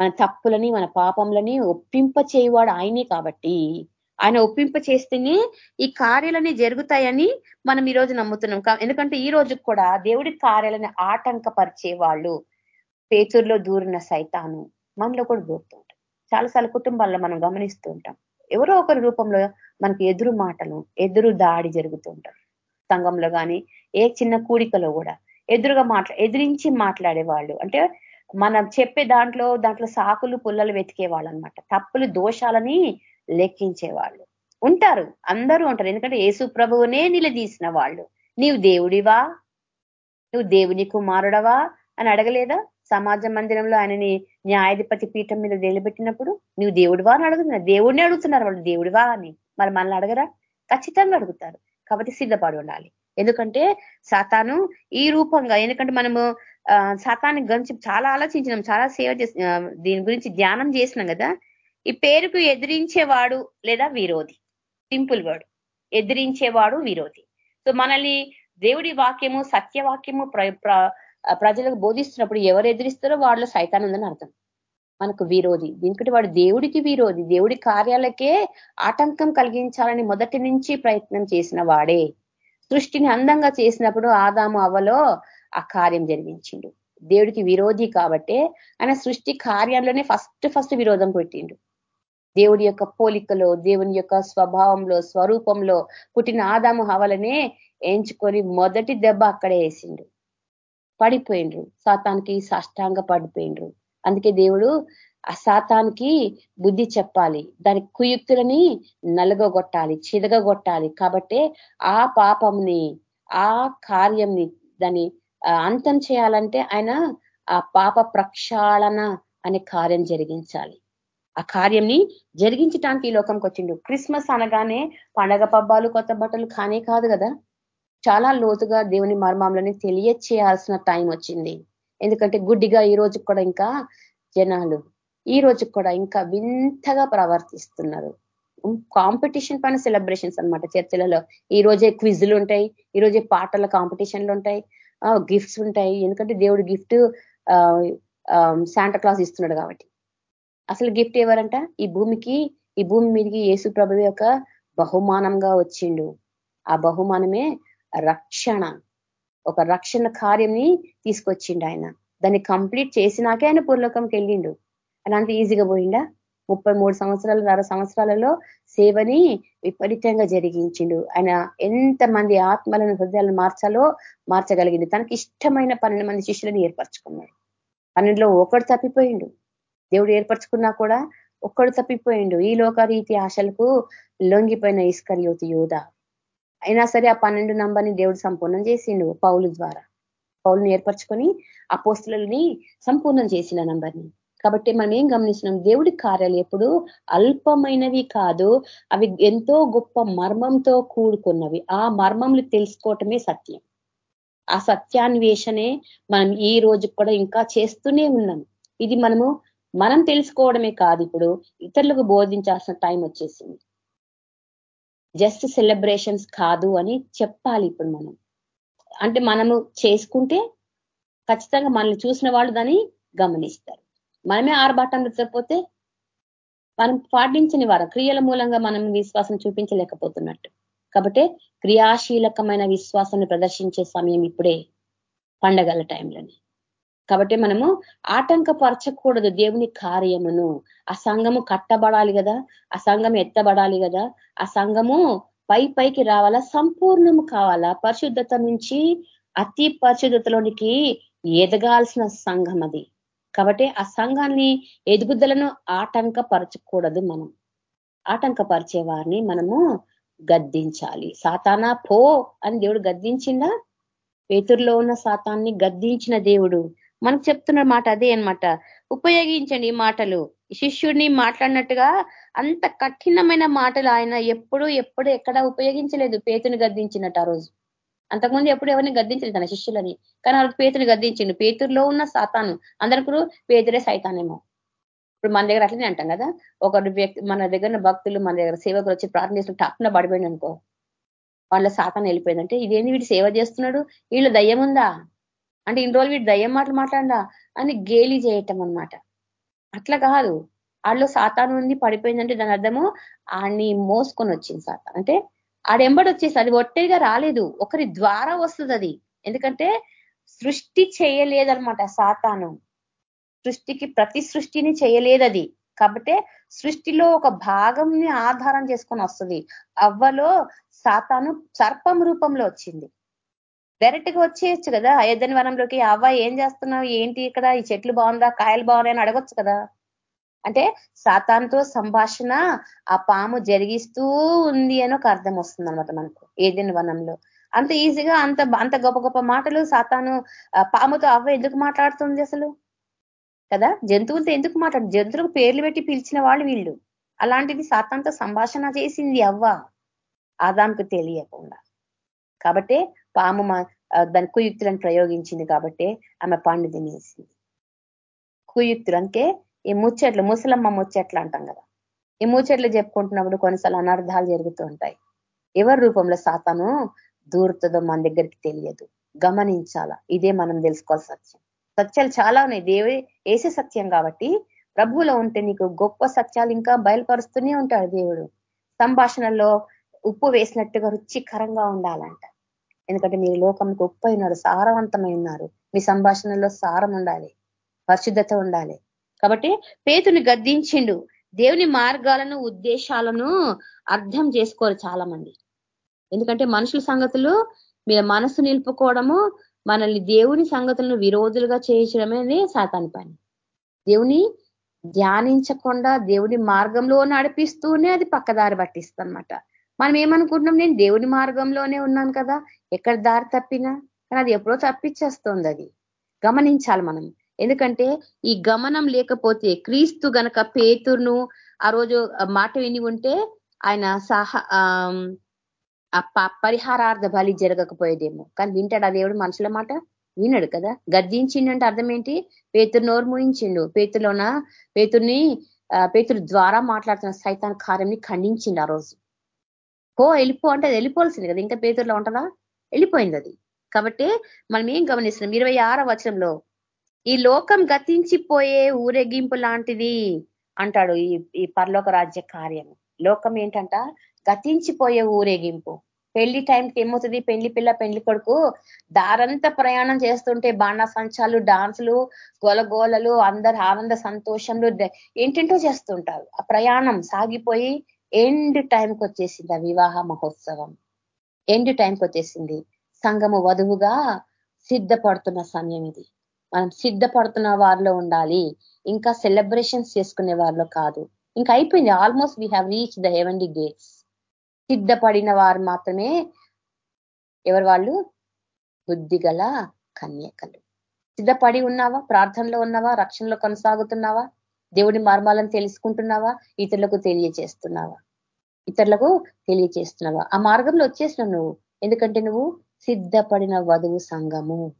మన తప్పులని మన పాపంలని ఒప్పింప చేయవాడు ఆయనే కాబట్టి ఆయన ఒప్పింప చేస్తేనే ఈ కార్యాలని జరుగుతాయని మనం ఈ రోజు నమ్ముతున్నాం ఎందుకంటే ఈ రోజు కూడా దేవుడి కార్యాలని ఆటంకపరిచే వాళ్ళు పేతుర్లో దూరిన సైతాను మనలో కూడా దూరుతుంటాం చాలాసార్లు కుటుంబాల్లో మనం గమనిస్తూ ఉంటాం. ఎవరో ఒకరి రూపంలో మనకి ఎదురు మాటలు ఎదురు దాడి జరుగుతుంటారు సంఘంలో కానీ ఏ చిన్న కూడికలో కూడా ఎదురుగా మాట్లా ఎదిరించి మాట్లాడే వాళ్ళు. అంటే మనం చెప్పే దాంట్లో దాంట్లో సాకులు పుల్లలు వెతికే వాళ్ళు అనమాట తప్పులు దోషాలని లెక్కించే వాళ్ళు. ఉంటారు. అందరూ ఉంటారు. ఎందుకంటే యేసు ప్రభువునే నిలదీసిన వాళ్ళు. నీవు దేవుడివా? నువ్వు దేవుని కుమారుడవా? అని అడగలేదా? సమాజ మందిరంలో ఆయనని న్యాయాధిపతి పీఠం మీద నిలబెట్టినప్పుడు నువ్వు దేవుడివా అని అడుగుతున్నారు. దేవుడిని అడుగుతున్నారు వాళ్ళు. దేవుడివా అని. మరి మనల్ని అడగరా? ఖచ్చితంగా అడుగుతారు. కాబట్టి సిద్ధపడి ఉండాలి. ఎందుకంటే సాతాను ఈ రూపంగా ఎందుకంటే మనము సాతాన్ని గంచి చాలా ఆలోచించినాం. చాలా సేవ చేసి దీని గురించి ధ్యానం చేసినాం కదా. ఈ పేరుకు ఎదిరించేవాడు లేదా విరోధి. Simple word. ఎదిరించేవాడు విరోధి. సో మనల్ని దేవుడి వాక్యము సత్యవాక్యము ప్రజలకు బోధిస్తున్నప్పుడు ఎవరు ఎదిరిస్తారో వాళ్ళు సైతాన్ ఉందని అర్థం. మనకు విరోధి. దీనికంటే వాడు దేవుడికి విరోధి. దేవుడి కార్యాలకే ఆటంకం కలిగించాలని మొదటి నుంచి ప్రయత్నం చేసిన వాడే. సృష్టిని అందంగా చేసినప్పుడు ఆదాము అవలో ఆ కార్యం జరిగించిండు. దేవుడికి విరోధి కాబట్టే ఆయన సృష్టి కార్యాల్లోనే ఫస్ట్ ఫస్ట్ విరోధం పెట్టిండు. దేవుడి యొక్క పోలికలో దేవుని యొక్క స్వభావంలో స్వరూపంలో పుట్టిన ఆదాము హవలనే ఎంచుకొని మొదటి దెబ్బ అక్కడే వేసిండు. పడిపోయిండ్రు. సాతానికి సాష్టాంగ పడిపోయిండ్రు. అందుకే దేవుడు ఆ శాతానికి బుద్ధి చెప్పాలి. దాని కుయుక్తులని నలుగగొట్టాలి చిదగొట్టాలి కాబట్టి ఆ పాపంని ఆ కార్యంని దాన్ని అంతం చేయాలంటే ఆయన ఆ పాప ప్రక్షాళన అనే కార్యం జరిగించాలి. ఆ కార్యంని జరిగించటానికి ఈ లోకంకి వచ్చిండు. క్రిస్మస్ అనగానే పండగ పబ్బాలు కొత్త బట్టలు కానే కాదు కదా. చాలా లోతుగా దేవుని మర్మాములని తెలియచేయాల్సిన టైం వచ్చింది. ఎందుకంటే గుడ్డిగా ఈ రోజు కూడా ఇంకా జనాలు ఈ రోజు కూడా ఇంకా వింతగా ప్రవర్తిస్తున్నారు. కాంపిటీషన్ పైన సెలబ్రేషన్స్ అనమాట చర్చలలో. ఈ రోజే క్విజ్లు ఉంటాయి ఈ రోజే పాటల కాంపిటీషన్లు ఉంటాయి గిఫ్ట్స్ ఉంటాయి. ఎందుకంటే దేవుడు గిఫ్ట్ శాంటా క్లాస్ ఇస్తున్నాడు కాబట్టి. అసలు గిఫ్ట్ ఎవరంట? ఈ భూమికి ఈ భూమి మీదకి యేసు ప్రభు యొక్క బహుమానంగా వచ్చిండు. ఆ బహుమానమే రక్షణ. ఒక రక్షణ కార్యంని తీసుకొచ్చిండు ఆయన. దాన్ని కంప్లీట్ చేసినాకే ఆయన పూర్లోకంకి వెళ్ళిండు. అలాంటి అంత ఈజీగా పోయిండా? ముప్పై మూడు సంవత్సరాల నర సంవత్సరాలలో సేవని విపరీతంగా జరిగించిండు. ఆయన ఎంతమంది ఆత్మలను హృదయాలను మార్చాలో మార్చగలిగింది తనకి ఇష్టమైన పన్నెండు మంది శిష్యులను ఏర్పరచుకున్నాడు. పన్నెండులో ఒకడు తప్పిపోయిండు. దేవుడు ఏర్పరచుకున్నా కూడా ఒక్కడు తప్పిపోయిండు. ఈ లోకరీతి ఆశలకు లొంగిపోయిన ఇస్కర్యోతి యోధ అయినా సరే ఆ పన్నెండు నంబర్ని దేవుడు సంపూర్ణం చేసిండు పౌలు ద్వారా. పౌలుని ఏర్పరచుకొని ఆ పోస్టులని సంపూర్ణం చేసిన నంబర్ని. కాబట్టి మనం ఏం గమనిస్తున్నాం? దేవుడి కార్యాలు ఎప్పుడు అల్పమైనవి కాదు అవి ఎంతో గొప్ప మర్మంతో కూడుకున్నవి. ఆ మర్మంలు తెలుసుకోవటమే సత్యం. ఆ సత్యాన్వేషణే మనం ఈ రోజు కూడా ఇంకా చేస్తూనే ఉన్నాం. ఇది మనము మనం తెలుసుకోవడమే కాదు ఇప్పుడు ఇతరులకు బోధించాల్సిన టైం వచ్చేసింది. జస్ట్ సెలబ్రేషన్స్ కాదు అని చెప్పాలి ఇప్పుడు మనం. అంటే మనము చేసుకుంటే ఖచ్చితంగా మనల్ని చూసిన వాళ్ళు దాన్ని గమనిస్తారు. మనమే ఆర్భాటం నృత్యపోతే మనం పాటించని వారు క్రియల మూలంగా మనం విశ్వాసం చూపించలేకపోతున్నట్టు. కాబట్టి క్రియాశీలకమైన విశ్వాసాన్ని ప్రదర్శించే సమయం ఇప్పుడే పండగల టైంలోనే. కాబట్టి మనము ఆటంకపరచకూడదు దేవుని కార్యమును. ఆ సంఘము కట్టబడాలి కదా ఆ సంఘం ఎత్తబడాలి కదా ఆ సంఘము పై పైకి రావాలా సంపూర్ణము కావాలా? పరిశుద్ధత నుంచి అతి పరిశుద్ధతలోనికి ఎదగాల్సిన సంఘం అది. కాబట్టి ఆ సంఘాన్ని ఎదుగుదలను ఆటంకపరచకూడదు మనం. ఆటంకపరిచే వారిని మనము గద్దించాలి. సాతానా పో అని దేవుడు గద్దించిందా పేతుర్లో ఉన్న సాతాన్ని గద్దించిన దేవుడు. మనకు చెప్తున్న మాట అదే అనమాట ఉపయోగించండి ఈ మాటలు. శిష్యుడిని మాట్లాడినట్టుగా అంత కఠినమైన మాటలు ఆయన ఎప్పుడు ఎప్పుడు ఎక్కడ ఉపయోగించలేదు. పేతుని గద్దించినట్టు ఆ రోజు. అంతకుముందు ఎప్పుడు ఎవరిని గద్దించలేదు తన శిష్యులని. కానీ వాళ్ళకి పేతుని గద్దించిండు. పేతుర్లో ఉన్న సాతాను. అందరికీ పేతురే సైతానేమో. ఇప్పుడు మన దగ్గర అట్లనే అంటాం కదా. ఒకరు వ్యక్తి మన దగ్గర భక్తులు మన దగ్గర సేవకులు వచ్చి ప్రార్థన చేస్తూ టాప్న పడిపోయింది అనుకో. వాళ్ళ సాతాన్ని వెళ్ళిపోయిందంటే ఇదేంది వీడు సేవ చేస్తున్నాడు? వీళ్ళు దయ్యం ఉందా? అంటే ఇన్ని రోజులు వీడు దయ్యం మాటలు మాట్లాడా అని గేలి చేయటం అనమాట అట్లా కాదు. ఆడలో సాతాను ఉంది పడిపోయిందంటే దాని అర్థము ఆడిని మోసుకొని వచ్చింది సాతాన్. అంటే ఆడెంబడి వచ్చేసి అది ఒట్టేగా రాలేదు. ఒకరి ద్వారా వస్తుంది అది. ఎందుకంటే సృష్టి చేయలేదనమాట సాతాను. సృష్టికి ప్రతి సృష్టిని చేయలేదు అది. కాబట్టి సృష్టిలో ఒక భాగంని ఆధారం చేసుకొని వస్తుంది. అవ్వలో సాతాను సర్పం రూపంలో వచ్చింది. డైరెక్ట్గా వచ్చేయచ్చు కదా. అయోధ్యని వనంలోకి అవ్వ ఏం చేస్తున్నావు? ఏంటి ఇక్కడ? ఈ చెట్లు బాగుందా? కాయలు బాగున్నాయని అడగొచ్చు కదా. అంటే సాతాన్తో సంభాషణ ఆ పాము జరిగిస్తూ ఉంది అని ఒక అర్థం వస్తుంది అనమాట మనకు ఏదైనా వనంలో. అంత ఈజీగా అంత అంత గొప్ప గొప్ప మాటలు సాతాను పాముతో అవ్వ ఎందుకు మాట్లాడుతుంది అసలు? కదా? జంతువులతో ఎందుకు మాట్లాడు? జంతువులకు పేర్లు పెట్టి పిలిచిన వాళ్ళు వీళ్ళు. అలాంటిది సాతాంతో సంభాషణ చేసింది అవ్వ. ఆదాంకు తెలియకుండా. కాబట్టి పాము దాని కుయుక్తులను ప్రయోగించింది కాబట్టి ఆమె పాండు తినేసింది. కుయుక్తులు అంటే ఈ ముచ్చట్లు ముసలమ్మ ముచ్చట్లు అంటాం కదా. ఈ ముచ్చట్లు చెప్పుకుంటున్నప్పుడు కొన్నిసార్లు అనర్థాలు జరుగుతూ ఉంటాయి. ఎవరి రూపంలో సాతాను దూరుతుందో మన దగ్గరికి తెలియదు. గమనించాల? ఇదే మనం తెలుసుకోవాలి సత్యం. సత్యాలు చాలా ఉన్నాయి. దేవుడు వేసే సత్యం కాబట్టి ప్రభువులో ఉంటే నీకు గొప్ప సత్యాలు ఇంకా బయలుపరుస్తూనే ఉంటాడు దేవుడు. సంభాషణలో ఉప్పు వేసినట్టుగా రుచికరంగా ఉండాలంట. ఎందుకంటే మీరు లోకంకి ఉప్పు ఉన్నారు సారవంతమై ఉన్నారు మీ సంభాషణలో సారం ఉండాలి పరిశుద్ధత ఉండాలి. కాబట్టి పేతుని గద్దించిండు దేవుని మార్గాలను ఉద్దేశాలను అర్థం చేసుకోరు చాలా మంది ఎందుకంటే మనుషుల సంగతులు మీ మనసు నిలుపుకోవడము మనల్ని దేవుని సంగతులను విరోధులుగా చేయించడమే సాతాని పని. దేవుని ధ్యానించకుండా దేవుని మార్గంలో నడిపిస్తూనే అది పక్కదారి పట్టిస్తనమాట మనం ఏమనుకుంటున్నాం నేను దేవుని మార్గంలోనే ఉన్నాను కదా. ఎక్కడ దారి తప్పినా? కానీ అది ఎప్పుడో తప్పించేస్తోంది అది గమనించాలి మనం. ఎందుకంటే ఈ గమనం లేకపోతే క్రీస్తు గనక పేతుర్ను ఆ రోజు మాట విని ఉంటే ఆయన సహా పరిహారార్థ బలి జరగకపోయేదేమో. కానీ వింటాడు ఆ దేవుడు మనుషుల మాట? వినడు కదా. గర్జించిండంటే అర్థం ఏంటి పేతురు నోరు మూయించిండు. పేతులోన పేతుర్ని పేతురు ద్వారా మాట్లాడుతున్న సైతాన్ కార్యంని ఖండించిండు ఆ రోజు. పో వెళ్ళిపో అంటే అది వెళ్ళిపోవాల్సింది కదా. ఇంకా పేతుర్లో ఉంటుందా? వెళ్ళిపోయింది అది. కాబట్టి మనం ఏం గమనిస్తున్నాం? ఇరవై ఆరో వచనంలో ఈ లోకం గతించిపోయే ఊరేగింపు లాంటిది అంటాడు ఈ ఈ పరలోక రాజ్య కార్యం. లోకం ఏంటంట? గతించిపోయే ఊరేగింపు. పెళ్ళి టైంకి ఏమవుతుంది? పెళ్ళి పిల్ల పెళ్ళి కొడుకు దారంతా ప్రయాణం చేస్తుంటే బాణసంచాలు డాన్సులు గోలగోలలు అందరు ఆనంద సంతోషంలో ఏంటంటో చేస్తుంటారు. ఆ ప్రయాణం సాగిపోయి ఎండ్ టైంకి వచ్చేసింది ఆ వివాహ మహోత్సవం. ఎండ్ టైంకి వచ్చేసింది. సంగము వధువుగా సిద్ధపడుతున్న సమయం ఇది. మనం సిద్ధపడుతున్న వారిలో ఉండాలి. ఇంకా సెలబ్రేషన్స్ చేసుకునే వారిలో కాదు. ఇంకా అయిపోయింది. Almost we have reach the heavenly gates సిద్ధపడిన వారు మాత్రమే ఎవరు వాళ్ళు? బుద్ధిగల కన్యకలు. సిద్ధపడి ఉన్నావా? ప్రార్థనలో ఉన్నావా? రక్షణలో కొనసాగుతున్నావా? దేవుడి మర్మాలను తెలుసుకుంటున్నావా? ఇతరులకు తెలియచేస్తున్నావా? ఇతరులకు తెలియచేస్తున్నావా? ఆ మార్గంలో వచ్చేసినావు నువ్వు. ఎందుకంటే నువ్వు సిద్ధపడిన వధువు సంఘము.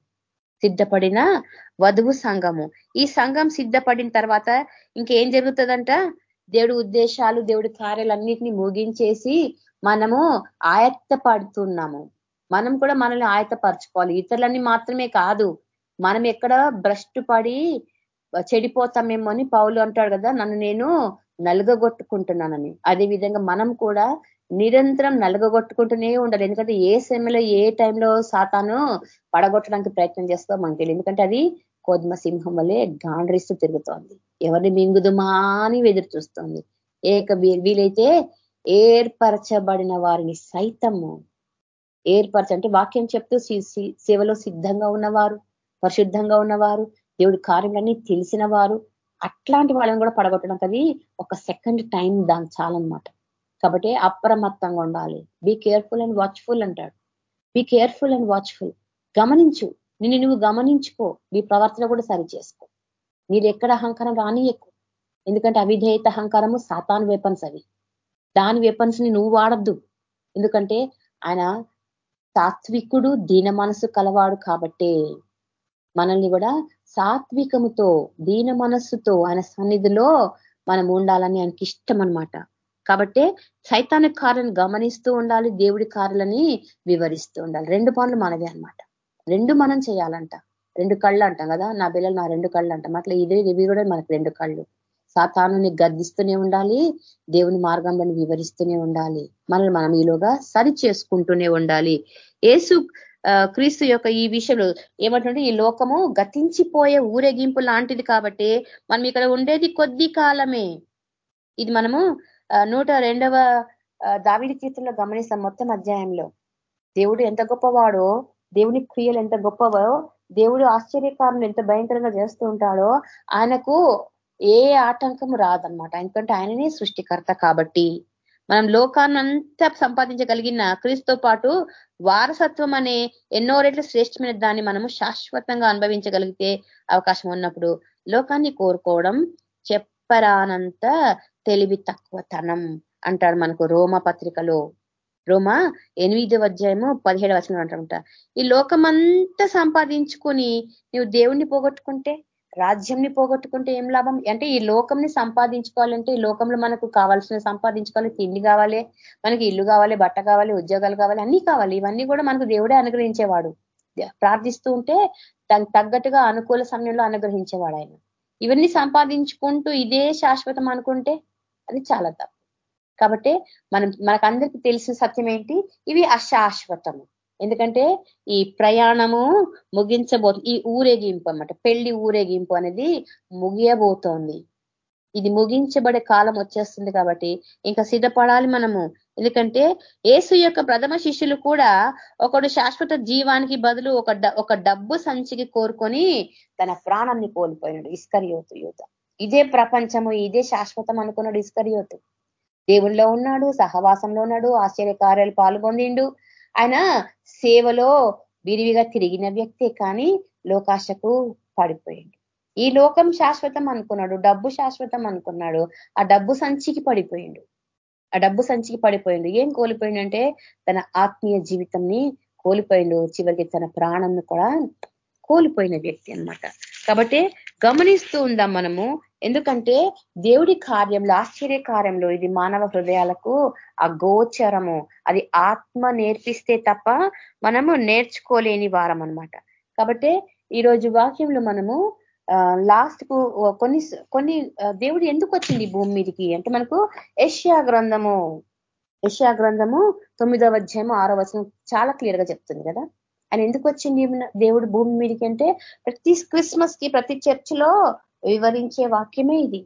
సిద్ధపడిన వధువు సంఘము. ఈ సంఘం సిద్ధపడిన తర్వాత ఇంకేం జరుగుతుందంట? దేవుడి ఉద్దేశాలు దేవుడి కార్యాలన్నిటినీ ముగించేసి మనము ఆయత్తపడుతున్నాము. మనం కూడా మనల్ని ఆయత్తపరచుకోవాలి. ఇతరులన్నీ మాత్రమే కాదు. మనం ఎక్కడ భ్రష్టు పడి చెడిపోతామేమో అని పౌలు అంటాడు కదా నన్ను నేను నలుగగొట్టుకుంటున్నానని. అదే విధంగా మనం కూడా నిరంతరం నలుగగొట్టుకుంటూనే ఉండాలి. ఎందుకంటే ఏ సమయంలో ఏ టైంలో సాతాను పడగొట్టడానికి ప్రయత్నం చేస్తో మనకి తెలియదు. ఎందుకంటే అది కోద్మ సింహం వల్లే గాండ్రిస్తూ తిరుగుతోంది. ఎవరిని మింగుదుమా అని ఎదురు చూస్తోంది. ఏక వీలైతే ఏర్పరచబడిన వారిని సైతము ఏర్పరచ అంటే వాక్యం చెప్తూ సేవలో సిద్ధంగా ఉన్నవారు పరిశుద్ధంగా ఉన్నవారు దేవుడి కార్యములన్నీ తెలిసిన వారు అట్లాంటి వాళ్ళని కూడా పడగొట్టడం అది ఒక సెకండ్ టైం దాని చాలన్నమాట. కాబట్టి అప్రమత్తంగా ఉండాలి. బీ కేర్ఫుల్ అండ్ వాచ్ఫుల్ అంటాడు. బీ కేర్ఫుల్ అండ్ వాచ్ఫుల్ గమనించు. నిన్ను నువ్వు గమనించుకో. నీ ప్రవర్తన కూడా సరి చేసుకో. మీరు ఎక్కడ అహంకారం రానియకు. ఎందుకంటే అవిధేయత అహంకారము సాతాన్ వెపన్స్ అవి. దాని వెపన్స్ని నువ్వు వాడద్దు. ఎందుకంటే ఆయన సాత్వికుడు దీన మనసు కలవాడు కాబట్టే మనల్ని కూడా సాత్వికముతో దీన మనస్సుతో ఆయన సన్నిధిలో మనం ఉండాలని ఆయనకి ఇష్టం అనమాట కాబట్టే సైతాన కార్యాలను గమనిస్తూ ఉండాలి దేవుడి కార్యాలని వివరిస్తూ ఉండాలి. రెండు పనులు మనదే అనమాట రెండు మనం చేయాలంట. రెండు కళ్ళు అంటాం కదా నా పిల్లలు నా రెండు కళ్ళు అంటాం. అట్లా ఇదే ఇవి కూడా మనకు రెండు కళ్ళు. సాతానుని గర్దిస్తూనే ఉండాలి దేవుని మార్గంలో వివరిస్తూనే ఉండాలి. మనల్ని మనం ఈలోగా సరి చేసుకుంటూనే ఉండాలి. ఏసు క్రీస్తు యొక్క ఈ విషయంలో ఏమంటుంటే ఈ లోకము గతించిపోయే ఊరేగింపు లాంటిది కాబట్టి మనం ఇక్కడ ఉండేది కొద్ది కాలమే. ఇది మనము నూట రెండవ దావిడి కీర్తనలో గమనిస్తాం మొత్తం అధ్యాయంలో. దేవుడు ఎంత గొప్పవాడో దేవుని క్రియలు ఎంత గొప్పవో దేవుడు ఆశ్చర్యకారులు ఎంత భయంకరంగా చేస్తూ ఉంటాడో ఆయనకు ఏ ఆటంకం రాదనమాట ఎందుకంటే ఆయననే సృష్టికర్త కాబట్టి. మనం లోకాన్నంతా సంపాదించగలిగిన క్రీస్తుతో పాటు వారసత్వం అనే ఎన్నో రెట్లు శ్రేష్టమైన దాన్ని మనము శాశ్వతంగా అనుభవించగలిగితే అవకాశం ఉన్నప్పుడు లోకాన్ని కోరుకోవడం చెప్పరానంత తెలివి తక్కువ తనం అంటాడు మనకు రోమ పత్రికలో. రోమ ఎనిమిదవ అధ్యాయము పదిహేడు వచనం అంటారంట ఈ లోకమంతా సంపాదించుకొని నువ్వు దేవుణ్ణి పోగొట్టుకుంటే రాజ్యంని పోగొట్టుకుంటే ఏం లాభం? అంటే ఈ లోకంని సంపాదించుకోవాలంటే ఈ లోకంలో మనకు కావాల్సిన సంపాదించుకోవాలి తిండి కావాలి మనకి ఇల్లు కావాలి బట్ట కావాలి ఉద్యోగాలు కావాలి అన్ని కావాలి. ఇవన్నీ కూడా మనకు దేవుడే అనుగ్రహించేవాడు. ప్రార్థిస్తూ ఉంటే దానికి తగ్గట్టుగా అనుకూల సమయంలో అనుగ్రహించేవాడు ఆయన. ఇవన్నీ సంపాదించుకుంటూ ఇదే శాశ్వతం అనుకుంటే అది చాలా తప్పు. కాబట్టి మనం మనకందరికీ తెలిసిన సత్యం ఏంటి? ఇవి అశాశ్వతము. ఎందుకంటే ఈ ప్రయాణము ముగించబో ఈ ఊరేగింపు అనమాట పెళ్ళి ఊరేగింపు అనేది ముగియబోతోంది. ఇది ముగించబడే కాలం వచ్చేస్తుంది కాబట్టి ఇంకా సిద్ధపడాలి మనము. ఎందుకంటే ఏసు యొక్క ప్రథమ శిష్యులు కూడా ఒకడు శాశ్వత జీవానికి బదులు ఒక ఒక డబ్బు సంచికి కోరుకొని తన ప్రాణాన్ని కోల్పోయినాడు ఇస్కరియోతు యువత ఇదే ప్రపంచము ఇదే శాశ్వతం అనుకున్నాడు ఇస్కరియోతు. దేవుల్లో ఉన్నాడు సహవాసంలో ఉన్నాడు ఆశ్చర్యకార్యాలు పాల్పొందిండు ఆయన సేవలో విరివిగా తిరిగిన వ్యక్తే కానీ లోకాశకు పడిపోయిండు. ఈ లోకం శాశ్వతం అనుకున్నాడు డబ్బు శాశ్వతం అనుకున్నాడు ఆ డబ్బు సంచికి పడిపోయిండు. ఆ డబ్బు సంచికి పడిపోయిండు. ఏం కోల్పోయిండంటే తన ఆత్మీయ జీవితంని కోల్పోయిండు. చివరికి తన ప్రాణంను కూడా కోల్పోయిన వ్యక్తి అనమాట కాబట్టి గమనిస్తూ ఉందాం మనము ఎందుకంటే దేవుడి కార్యంలో ఆశ్చర్య కార్యంలో ఇది మానవ హృదయాలకు అగోచరము అది ఆత్మ నేర్పిస్తే తప్ప మనము నేర్చుకోలేని వారం అనమాట కాబట్టి ఈరోజు వాక్యంలో మనము లాస్ట్కు కొన్ని కొన్ని దేవుడు ఎందుకు వచ్చింది భూమి మీదకి? అంటే మనకు ఏషియా గ్రంథము ఏషియా గ్రంథము తొమ్మిదవ అధ్యాయము ఆరో వచనం చాలా క్లియర్గా చెప్తుంది కదా? ఆయన ఎందుకు వచ్చింది దేవుడు భూమి మీదకి అంటే ప్రతి క్రిస్మస్కి ప్రతి చర్చిలో వివరించే వాక్యమే ఇది.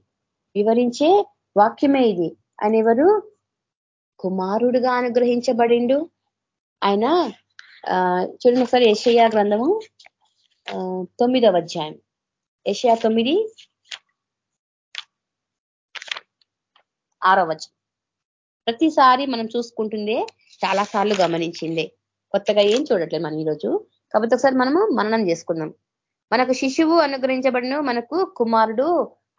వివరించే వాక్యమే ఇది. ఆయన ఎవరు కుమారుడుగా అనుగ్రహించబడిండు. ఆయన చూడండి ఒకసారి ఏషయా గ్రంథము తొమ్మిదవ అధ్యాయం. ఏషియా తొమ్మిది ఆరో వచనం. ప్రతిసారి మనం చూసుకుంటుందే చాలా సార్లు గమనించిందే. కొత్తగా ఏం చూడట్లేదు మనం ఈరోజు. కాబట్టి ఒకసారి మనము మననం చేసుకుందాం. మనకు శిశువు అనుగ్రహించబడిన మనకు కుమారుడు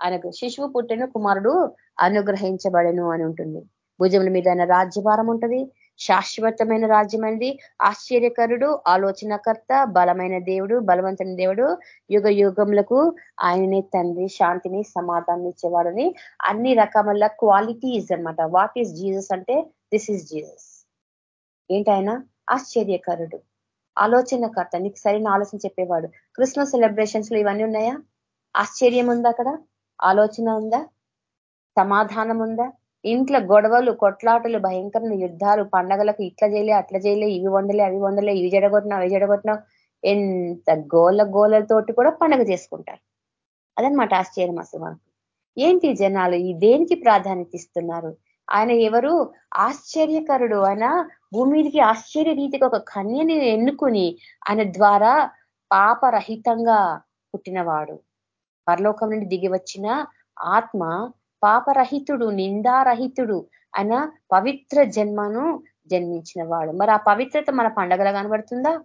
ఆయనకు శిశువు పుట్టిన కుమారుడు అనుగ్రహించబడను అని ఉంటుంది. భుజముల మీద ఆయన రాజ్యభారం ఉంటుంది శాశ్వతమైన రాజ్యమైనది. ఆశ్చర్యకరుడు ఆలోచనకర్త బలమైన దేవుడు బలవంతుని దేవుడు. యుగ యుగములకు ఆయననే తండ్రి శాంతిని సమాధానం ఇచ్చేవాడని అన్ని రకముల క్వాలిటీస్ అనమాట వాట్ ఈస్ జీసస్ అంటే దిస్ ఈజ్ జీసస్ ఆయన? ఆశ్చర్యకరుడు. ఆలోచనకర్త నీకు సరైన ఆలోచన చెప్పేవాడు. క్రిస్మస్ సెలబ్రేషన్స్లో ఇవన్నీ ఉన్నాయా? ఆశ్చర్యం ఉందా అక్కడ? ఆలోచన ఉందా? సమాధానం ఉందా? ఇంట్లో గొడవలు కొట్లాటలు భయంకరమైన యుద్ధాలు పండగలకు ఇట్లా చేయలే అట్లా చేయలే ఇవి వండలే అవి వండలే ఇవి జడగొట్టినావు అవి జడగొట్టినావు. ఎంత గోల గోలతోటి కూడా పండగ చేసుకుంటారు. అదనమాట ఆశ్చర్యం అసలు మనకు. ఏంటి జనాలు? ఈ దేనికి ప్రాధాన్యత ఇస్తున్నారు? ఆయన ఎవరు? ఆశ్చర్యకరుడు. ఆయన భూమికి ఆశ్చర్య రీతిగా ఒక కన్యని ఎన్నుకుని ఆయన ద్వారా పాపరహితంగా పుట్టినవాడు. పరలోకం నుండి దిగి వచ్చిన ఆత్మ పాపరహితుడు నిందారహితుడు ఆయన పవిత్ర జన్మను జన్మించిన వాడు మరి ఆ పవిత్రత మన పండగలో కనబడుతుందా?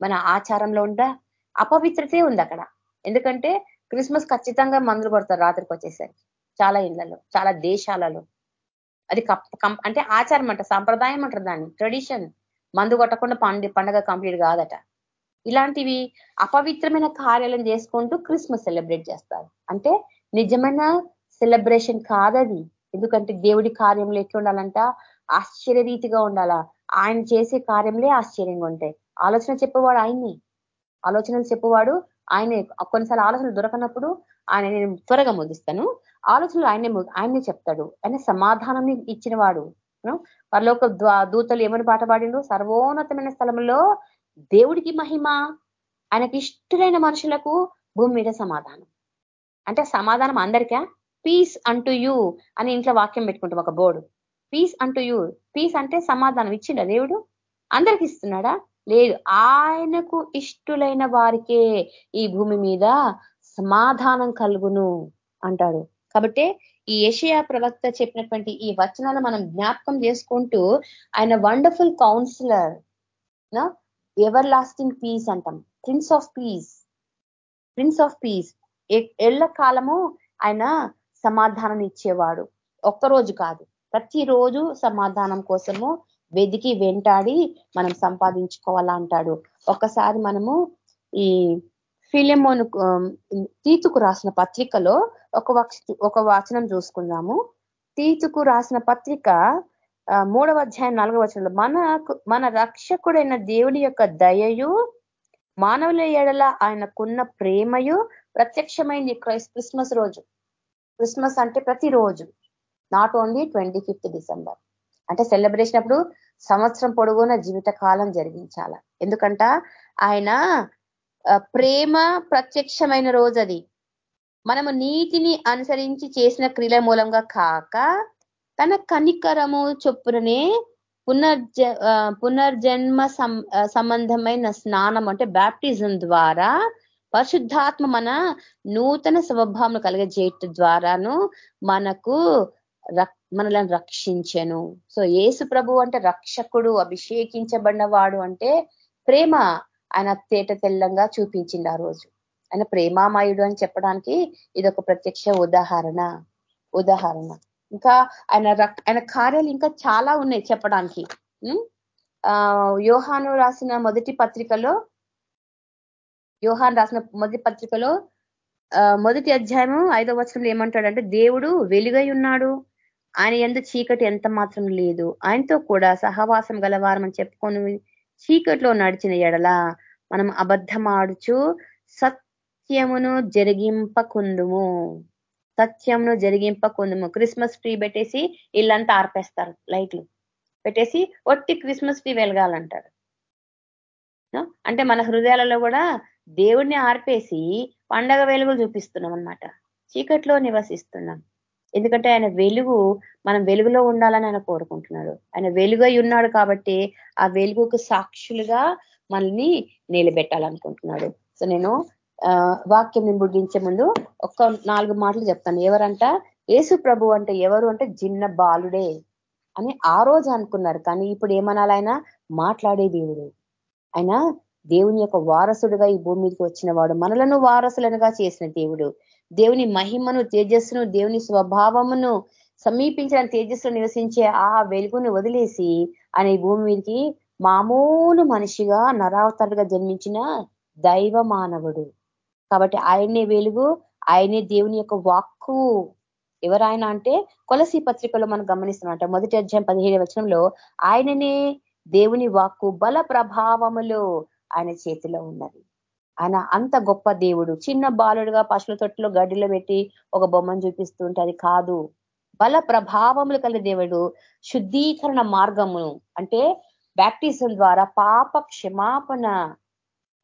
మన ఆచారంలో ఉందా? అపవిత్రతే ఉంది అక్కడ. ఎందుకంటే క్రిస్మస్ ఖచ్చితంగా మందులు కొడతారు రాత్రికి వచ్చేసరికి. చాలా ఇళ్ళలో చాలా దేశాలలో. అది అంటే ఆచారం అంట సంప్రదాయం అంటారు దాన్ని ట్రెడిషన్ మందు కొట్టకుండా పండి పండగ కంప్లీట్ కాదట. ఇలాంటివి అపవిత్రమైన కార్యాలను చేసుకుంటూ క్రిస్మస్ సెలబ్రేట్ చేస్తారు. అంటే నిజమైన సెలబ్రేషన్ కాదది. ఎందుకంటే దేవుడి కార్యంలో ఎట్లా ఉండాలంట? ఆశ్చర్య రీతిగా ఉండాలా. ఆయన చేసే కార్యంలే ఆశ్చర్యంగా ఉంటాయి. ఆలోచన చెప్పేవాడు ఆయన్ని. ఆలోచనలు చెప్పేవాడు ఆయనే. కొన్నిసార్లు ఆలోచనలు దొరకనప్పుడు ఆయన నేను త్వరగా ముగిస్తాను. ఆలోచనలు ఆయనే ఆయనే చెప్తాడు. ఆయన సమాధానం ఇచ్చిన వాడు పరలోక దూతలు ఏమని పాట పాడిండు సర్వోన్నతమైన స్థలంలో దేవుడికి మహిమ ఆయనకి ఇష్టమైన మనుషులకు భూమి మీద సమాధానం. అంటే సమాధానం అందరికా? పీస్ అంటు యూ అని ఇంట్లో వాక్యం పెట్టుకుంటాం ఒక board. Peace unto you peace అంటే సమాధానం ఇచ్చిండ దేవుడు? అందరికి ఇస్తున్నాడా? లేదు. ఆయనకు ఇష్టులైన వారికే ఈ భూమి మీద సమాధానం కలుగును అంటాడు. కాబట్టి ఈ ఏషియా ప్రవక్త చెప్పినటువంటి ఈ వచనాలు మనం జ్ఞాపకం చేసుకుంటూ ఆయన wonderful counsellor everlasting peace అంటాం. Prince of peace prince of peace ఎళ్ళ కాలము ఆయన సమాధానం ఇచ్చేవాడు. ఒక్కరోజు కాదు. ప్రతిరోజు సమాధానం కోసము వెదికి వెంటాడి మనం సంపాదించుకోవాలా అంటాడు. ఒక్కసారి మనము ఈ ఫిలిమోను తీతుకు రాసిన పత్రికలో ఒక ఒక వచనం చూసుకుందాము. తీతుకు రాసిన పత్రిక మూడవ అధ్యాయం నాలుగవ వచనంలో మనకు మన రక్షకుడైన దేవుడి యొక్క దయయు మానవుల ఏడల ఆయనకున్న ప్రేమయు ప్రత్యక్షమైంది క్రిస్మస్ రోజు. క్రిస్మస్ అంటే ప్రతిరోజు. Not only twenty fifth December అంటే సెలబ్రేషన్ అప్పుడు సంవత్సరం పొడుగున జీవిత కాలం జరిగించాల. ఎందుకంట ఆయన ప్రేమ ప్రత్యక్షమైన రోజు అది మనము నీతిని అనుసరించి చేసిన క్రియల మూలంగా కాక తన కనికరము చొప్పుననే పునర్జ పునర్జన్మ సంబంధమైన స్నానం అంటే బ్యాప్టిజం ద్వారా పరిశుద్ధాత్మ మన నూతన స్వభావం కలిగజేయట ద్వారాను మనకు మనలను రక్షించను. సో ఏసు ప్రభు అంటే రక్షకుడు అభిషేకించబడిన వాడు అంటే ప్రేమ. ఆయన తేట తెల్లంగా చూపించింది ఆ రోజు. ఆయన ప్రేమామయుడు అని చెప్పడానికి ఇది ఒక ప్రత్యక్ష ఉదాహరణ ఉదాహరణ. ఇంకా ఆయన ఆయన కార్యాలు ఇంకా చాలా ఉన్నాయి చెప్పడానికి. యోహాను రాసిన మొదటి పత్రికలో యోహాన్ రాసిన మొదటి పత్రికలో మొదటి అధ్యాయము ఐదో వచనంలో ఏమంటాడంటే దేవుడు వెలుగై ఉన్నాడు. ఆయన ఎందు చీకటి ఎంత మాత్రం లేదు. ఆయనతో కూడా సహవాసం గలవారమని చెప్పుకొని చీకట్లో నడిచిన ఎడల మనం అబద్ధమాడుచు సత్యమును జరిగింపకుందుము. సత్యమును జరిగింపకుందుము. క్రిస్మస్ ట్రీ పెట్టేసి ఇల్లంతా ఆర్పేస్తారు లైట్లు. పెట్టేసి ఒట్టి క్రిస్మస్ ట్రీ వెలగాలంటారు. అంటే మన హృదయాలలో కూడా దేవుడిని ఆర్పేసి పండగ వెలుగులు చూపిస్తున్నాం అనమాట చీకట్లో నివసిస్తున్నాం. ఎందుకంటే ఆయన వెలుగు మనం వెలుగులో ఉండాలని ఆయన కోరుకుంటున్నాడు. ఆయన వెలుగై ఉన్నాడు కాబట్టి ఆ వెలుగుకు సాక్షులుగా మనల్ని నిలబెట్టాలనుకుంటున్నాడు. సో నేను వాక్యం ముగించే ముందు ఒక్క నాలుగు మాటలు చెప్తాను. ఎవరంట? యేసు ప్రభు అంటే ఎవరు అంటే జిన్న బాలుడే అని ఆ రోజు అనుకున్నారు. కానీ ఇప్పుడు ఏమనాలైనా మాట్లాడే దేవుడు. ఆయన దేవుని యొక్క వారసుడుగా ఈ భూమి మీదకి వచ్చిన వాడు. మనలను వారసులనుగా చేసిన దేవుడు. దేవుని మహిమను తేజస్సును దేవుని స్వభావమును సమీపించిన తేజస్సును నివసించే ఆ వెలుగును వదిలేసి అనే భూమి మీదకి మామూలు మనిషిగా నరావతారుగా జన్మించిన దైవ మానవుడు కాబట్టి ఆయనే వెలుగు ఆయనే దేవుని యొక్క వాక్కు. ఎవరాయన అంటే కొలసి పత్రికలో మనం గమనిస్తున్నట మొదటి అధ్యాయం పదిహేడు వచనంలో ఆయననే దేవుని వాక్కు బల ప్రభావములు ఆయన చేతిలో ఉన్నది. ఆయన అంత గొప్ప దేవుడు. చిన్న బాలుడుగా పశువుల తొట్టులో గడ్డిలో పెట్టి ఒక బొమ్మను చూపిస్తుంటే అది కాదు. బల ప్రభావములు కలిగిన దేవుడు శుద్ధీకరణ మార్గమును అంటే బ్యాప్టిజం ద్వారా పాప క్షమాపణ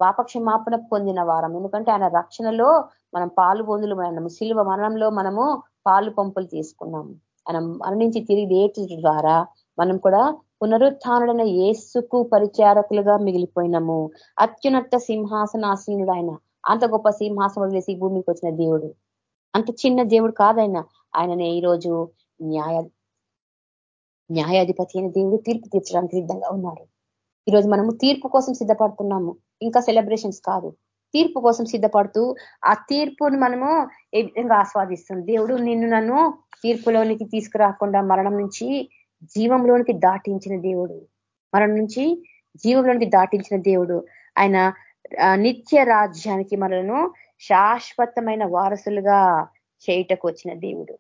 పాప క్షమాపణ పొందిన వారం. ఎందుకంటే ఆయన రక్షణలో మనం పాలు పొందులు మనము శిల్వ మరణంలో మనము పాలు పంపులు తీసుకున్నాము. ఆయన మరణించి తిరిగి లేచి ద్వారా మనం కూడా పునరుత్డైన ఏసుకు పరిచారకులుగా మిగిలిపోయినాము. అత్యున్నత సింహాసనాసీనుడు ఆయన అంత గొప్ప సింహాసనం వదిలేసి భూమికి వచ్చిన దేవుడు. అంత చిన్న దేవుడు కాదైనా ఆయననే ఈరోజు న్యాయ న్యాయాధిపతి అయిన దేవుడు తీర్పు తీర్చడానికి సిద్ధంగా ఉన్నాడు ఈరోజు మనము తీర్పు కోసం సిద్ధపడుతున్నాము. ఇంకా సెలబ్రేషన్స్ కాదు. తీర్పు కోసం సిద్ధపడుతూ ఆ తీర్పును మనము ఏ విధంగా ఆస్వాదిస్తుంది దేవుడు నిన్ను నన్ను తీర్పులోనికి తీసుకురాకుండా మరణం నుంచి జీవంలోనికి దాటించిన దేవుడు. మరణం నుంచి జీవంలోనికి దాటించిన దేవుడు. ఆయన నిత్య రాజ్యానికి మనలను శాశ్వతమైన వారసులుగా చేయుటకు వచ్చిన దేవుడు.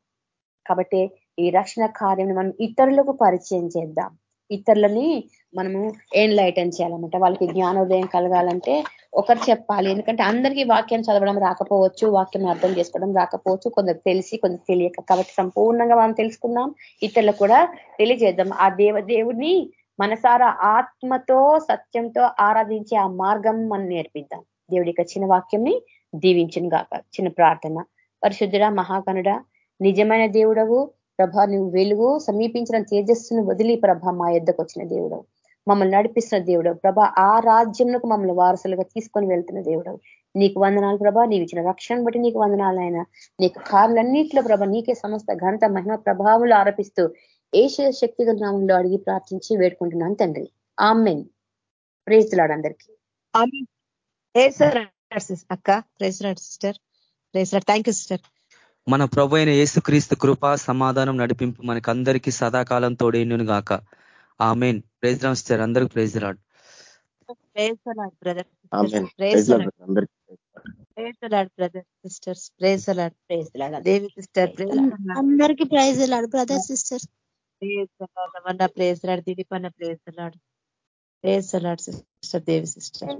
కాబట్టి ఈ రక్షణ కార్యం మనం ఇతరులకు పరిచయం చేద్దాం. ఇతరులని మనము ఎన్లైటన్ చేయాలన్నమాట. వాళ్ళకి జ్ఞానోదయం కలగాలంటే ఒకరు చెప్పాలి. ఎందుకంటే అందరికీ వాక్యం చదవడం రాకపోవచ్చు వాక్యం అర్థం చేసుకోవడం రాకపోవచ్చు. కొందరు తెలిసి కొందరు తెలియక. కాబట్టి సంపూర్ణంగా మనం తెలుసుకుందాం. ఇతరులకు కూడా తెలియజేద్దాం. ఆ దేవ దేవుడిని మనసారా ఆత్మతో సత్యంతో ఆరాధించే ఆ మార్గం మనం నేర్పిద్దాం. దేవుడి చిన్న వాక్యంని దీవించిన గాక చిన్న ప్రార్థన. పరిశుద్ధుడ మహాకనుడ నిజమైన దేవుడవు. ప్రభ నువ్వు వెలుగు సమీపించిన తేజస్సును వదిలి ప్రభ మా ఎద్దకు వచ్చిన దేవుడు మమ్మల్ని నడిపిస్తున్న దేవుడు ప్రభ ఆ రాజ్యంలో మమ్మల్ని వారసులుగా తీసుకొని వెళ్తున్న దేవుడు నీకు వందనాలు ప్రభ నీవు ఇచ్చిన రక్షణ బట్టి నీకు వందనాలు ఆయన. నీకు కార్లన్నింటిలో ప్రభ నీకే సమస్త ఘనత మహిమ ప్రభావాలు ఆరోపిస్తూ ఏషియ శక్తిగల నామంలో అడిగి ప్రార్థించి వేడుకుంటున్నాను తండ్రి. ఆమెన్. ప్రేజ్లాడు అందరికీ. అక్క praise sister praise thank you sister మన ప్రభు అయిన యేసుక్రీస్తు కృప సమాధానం నడిపింపు మనకి అందరికీ సదాకాలం తోడేను గాక. ఆమెన్. ప్రైజ్ రామ్ అందరికి ప్రైజ్ రాడ్ అందరికి praise Lord brother sister Dilip అన్న సిస్టర్ దేవి సిస్టర్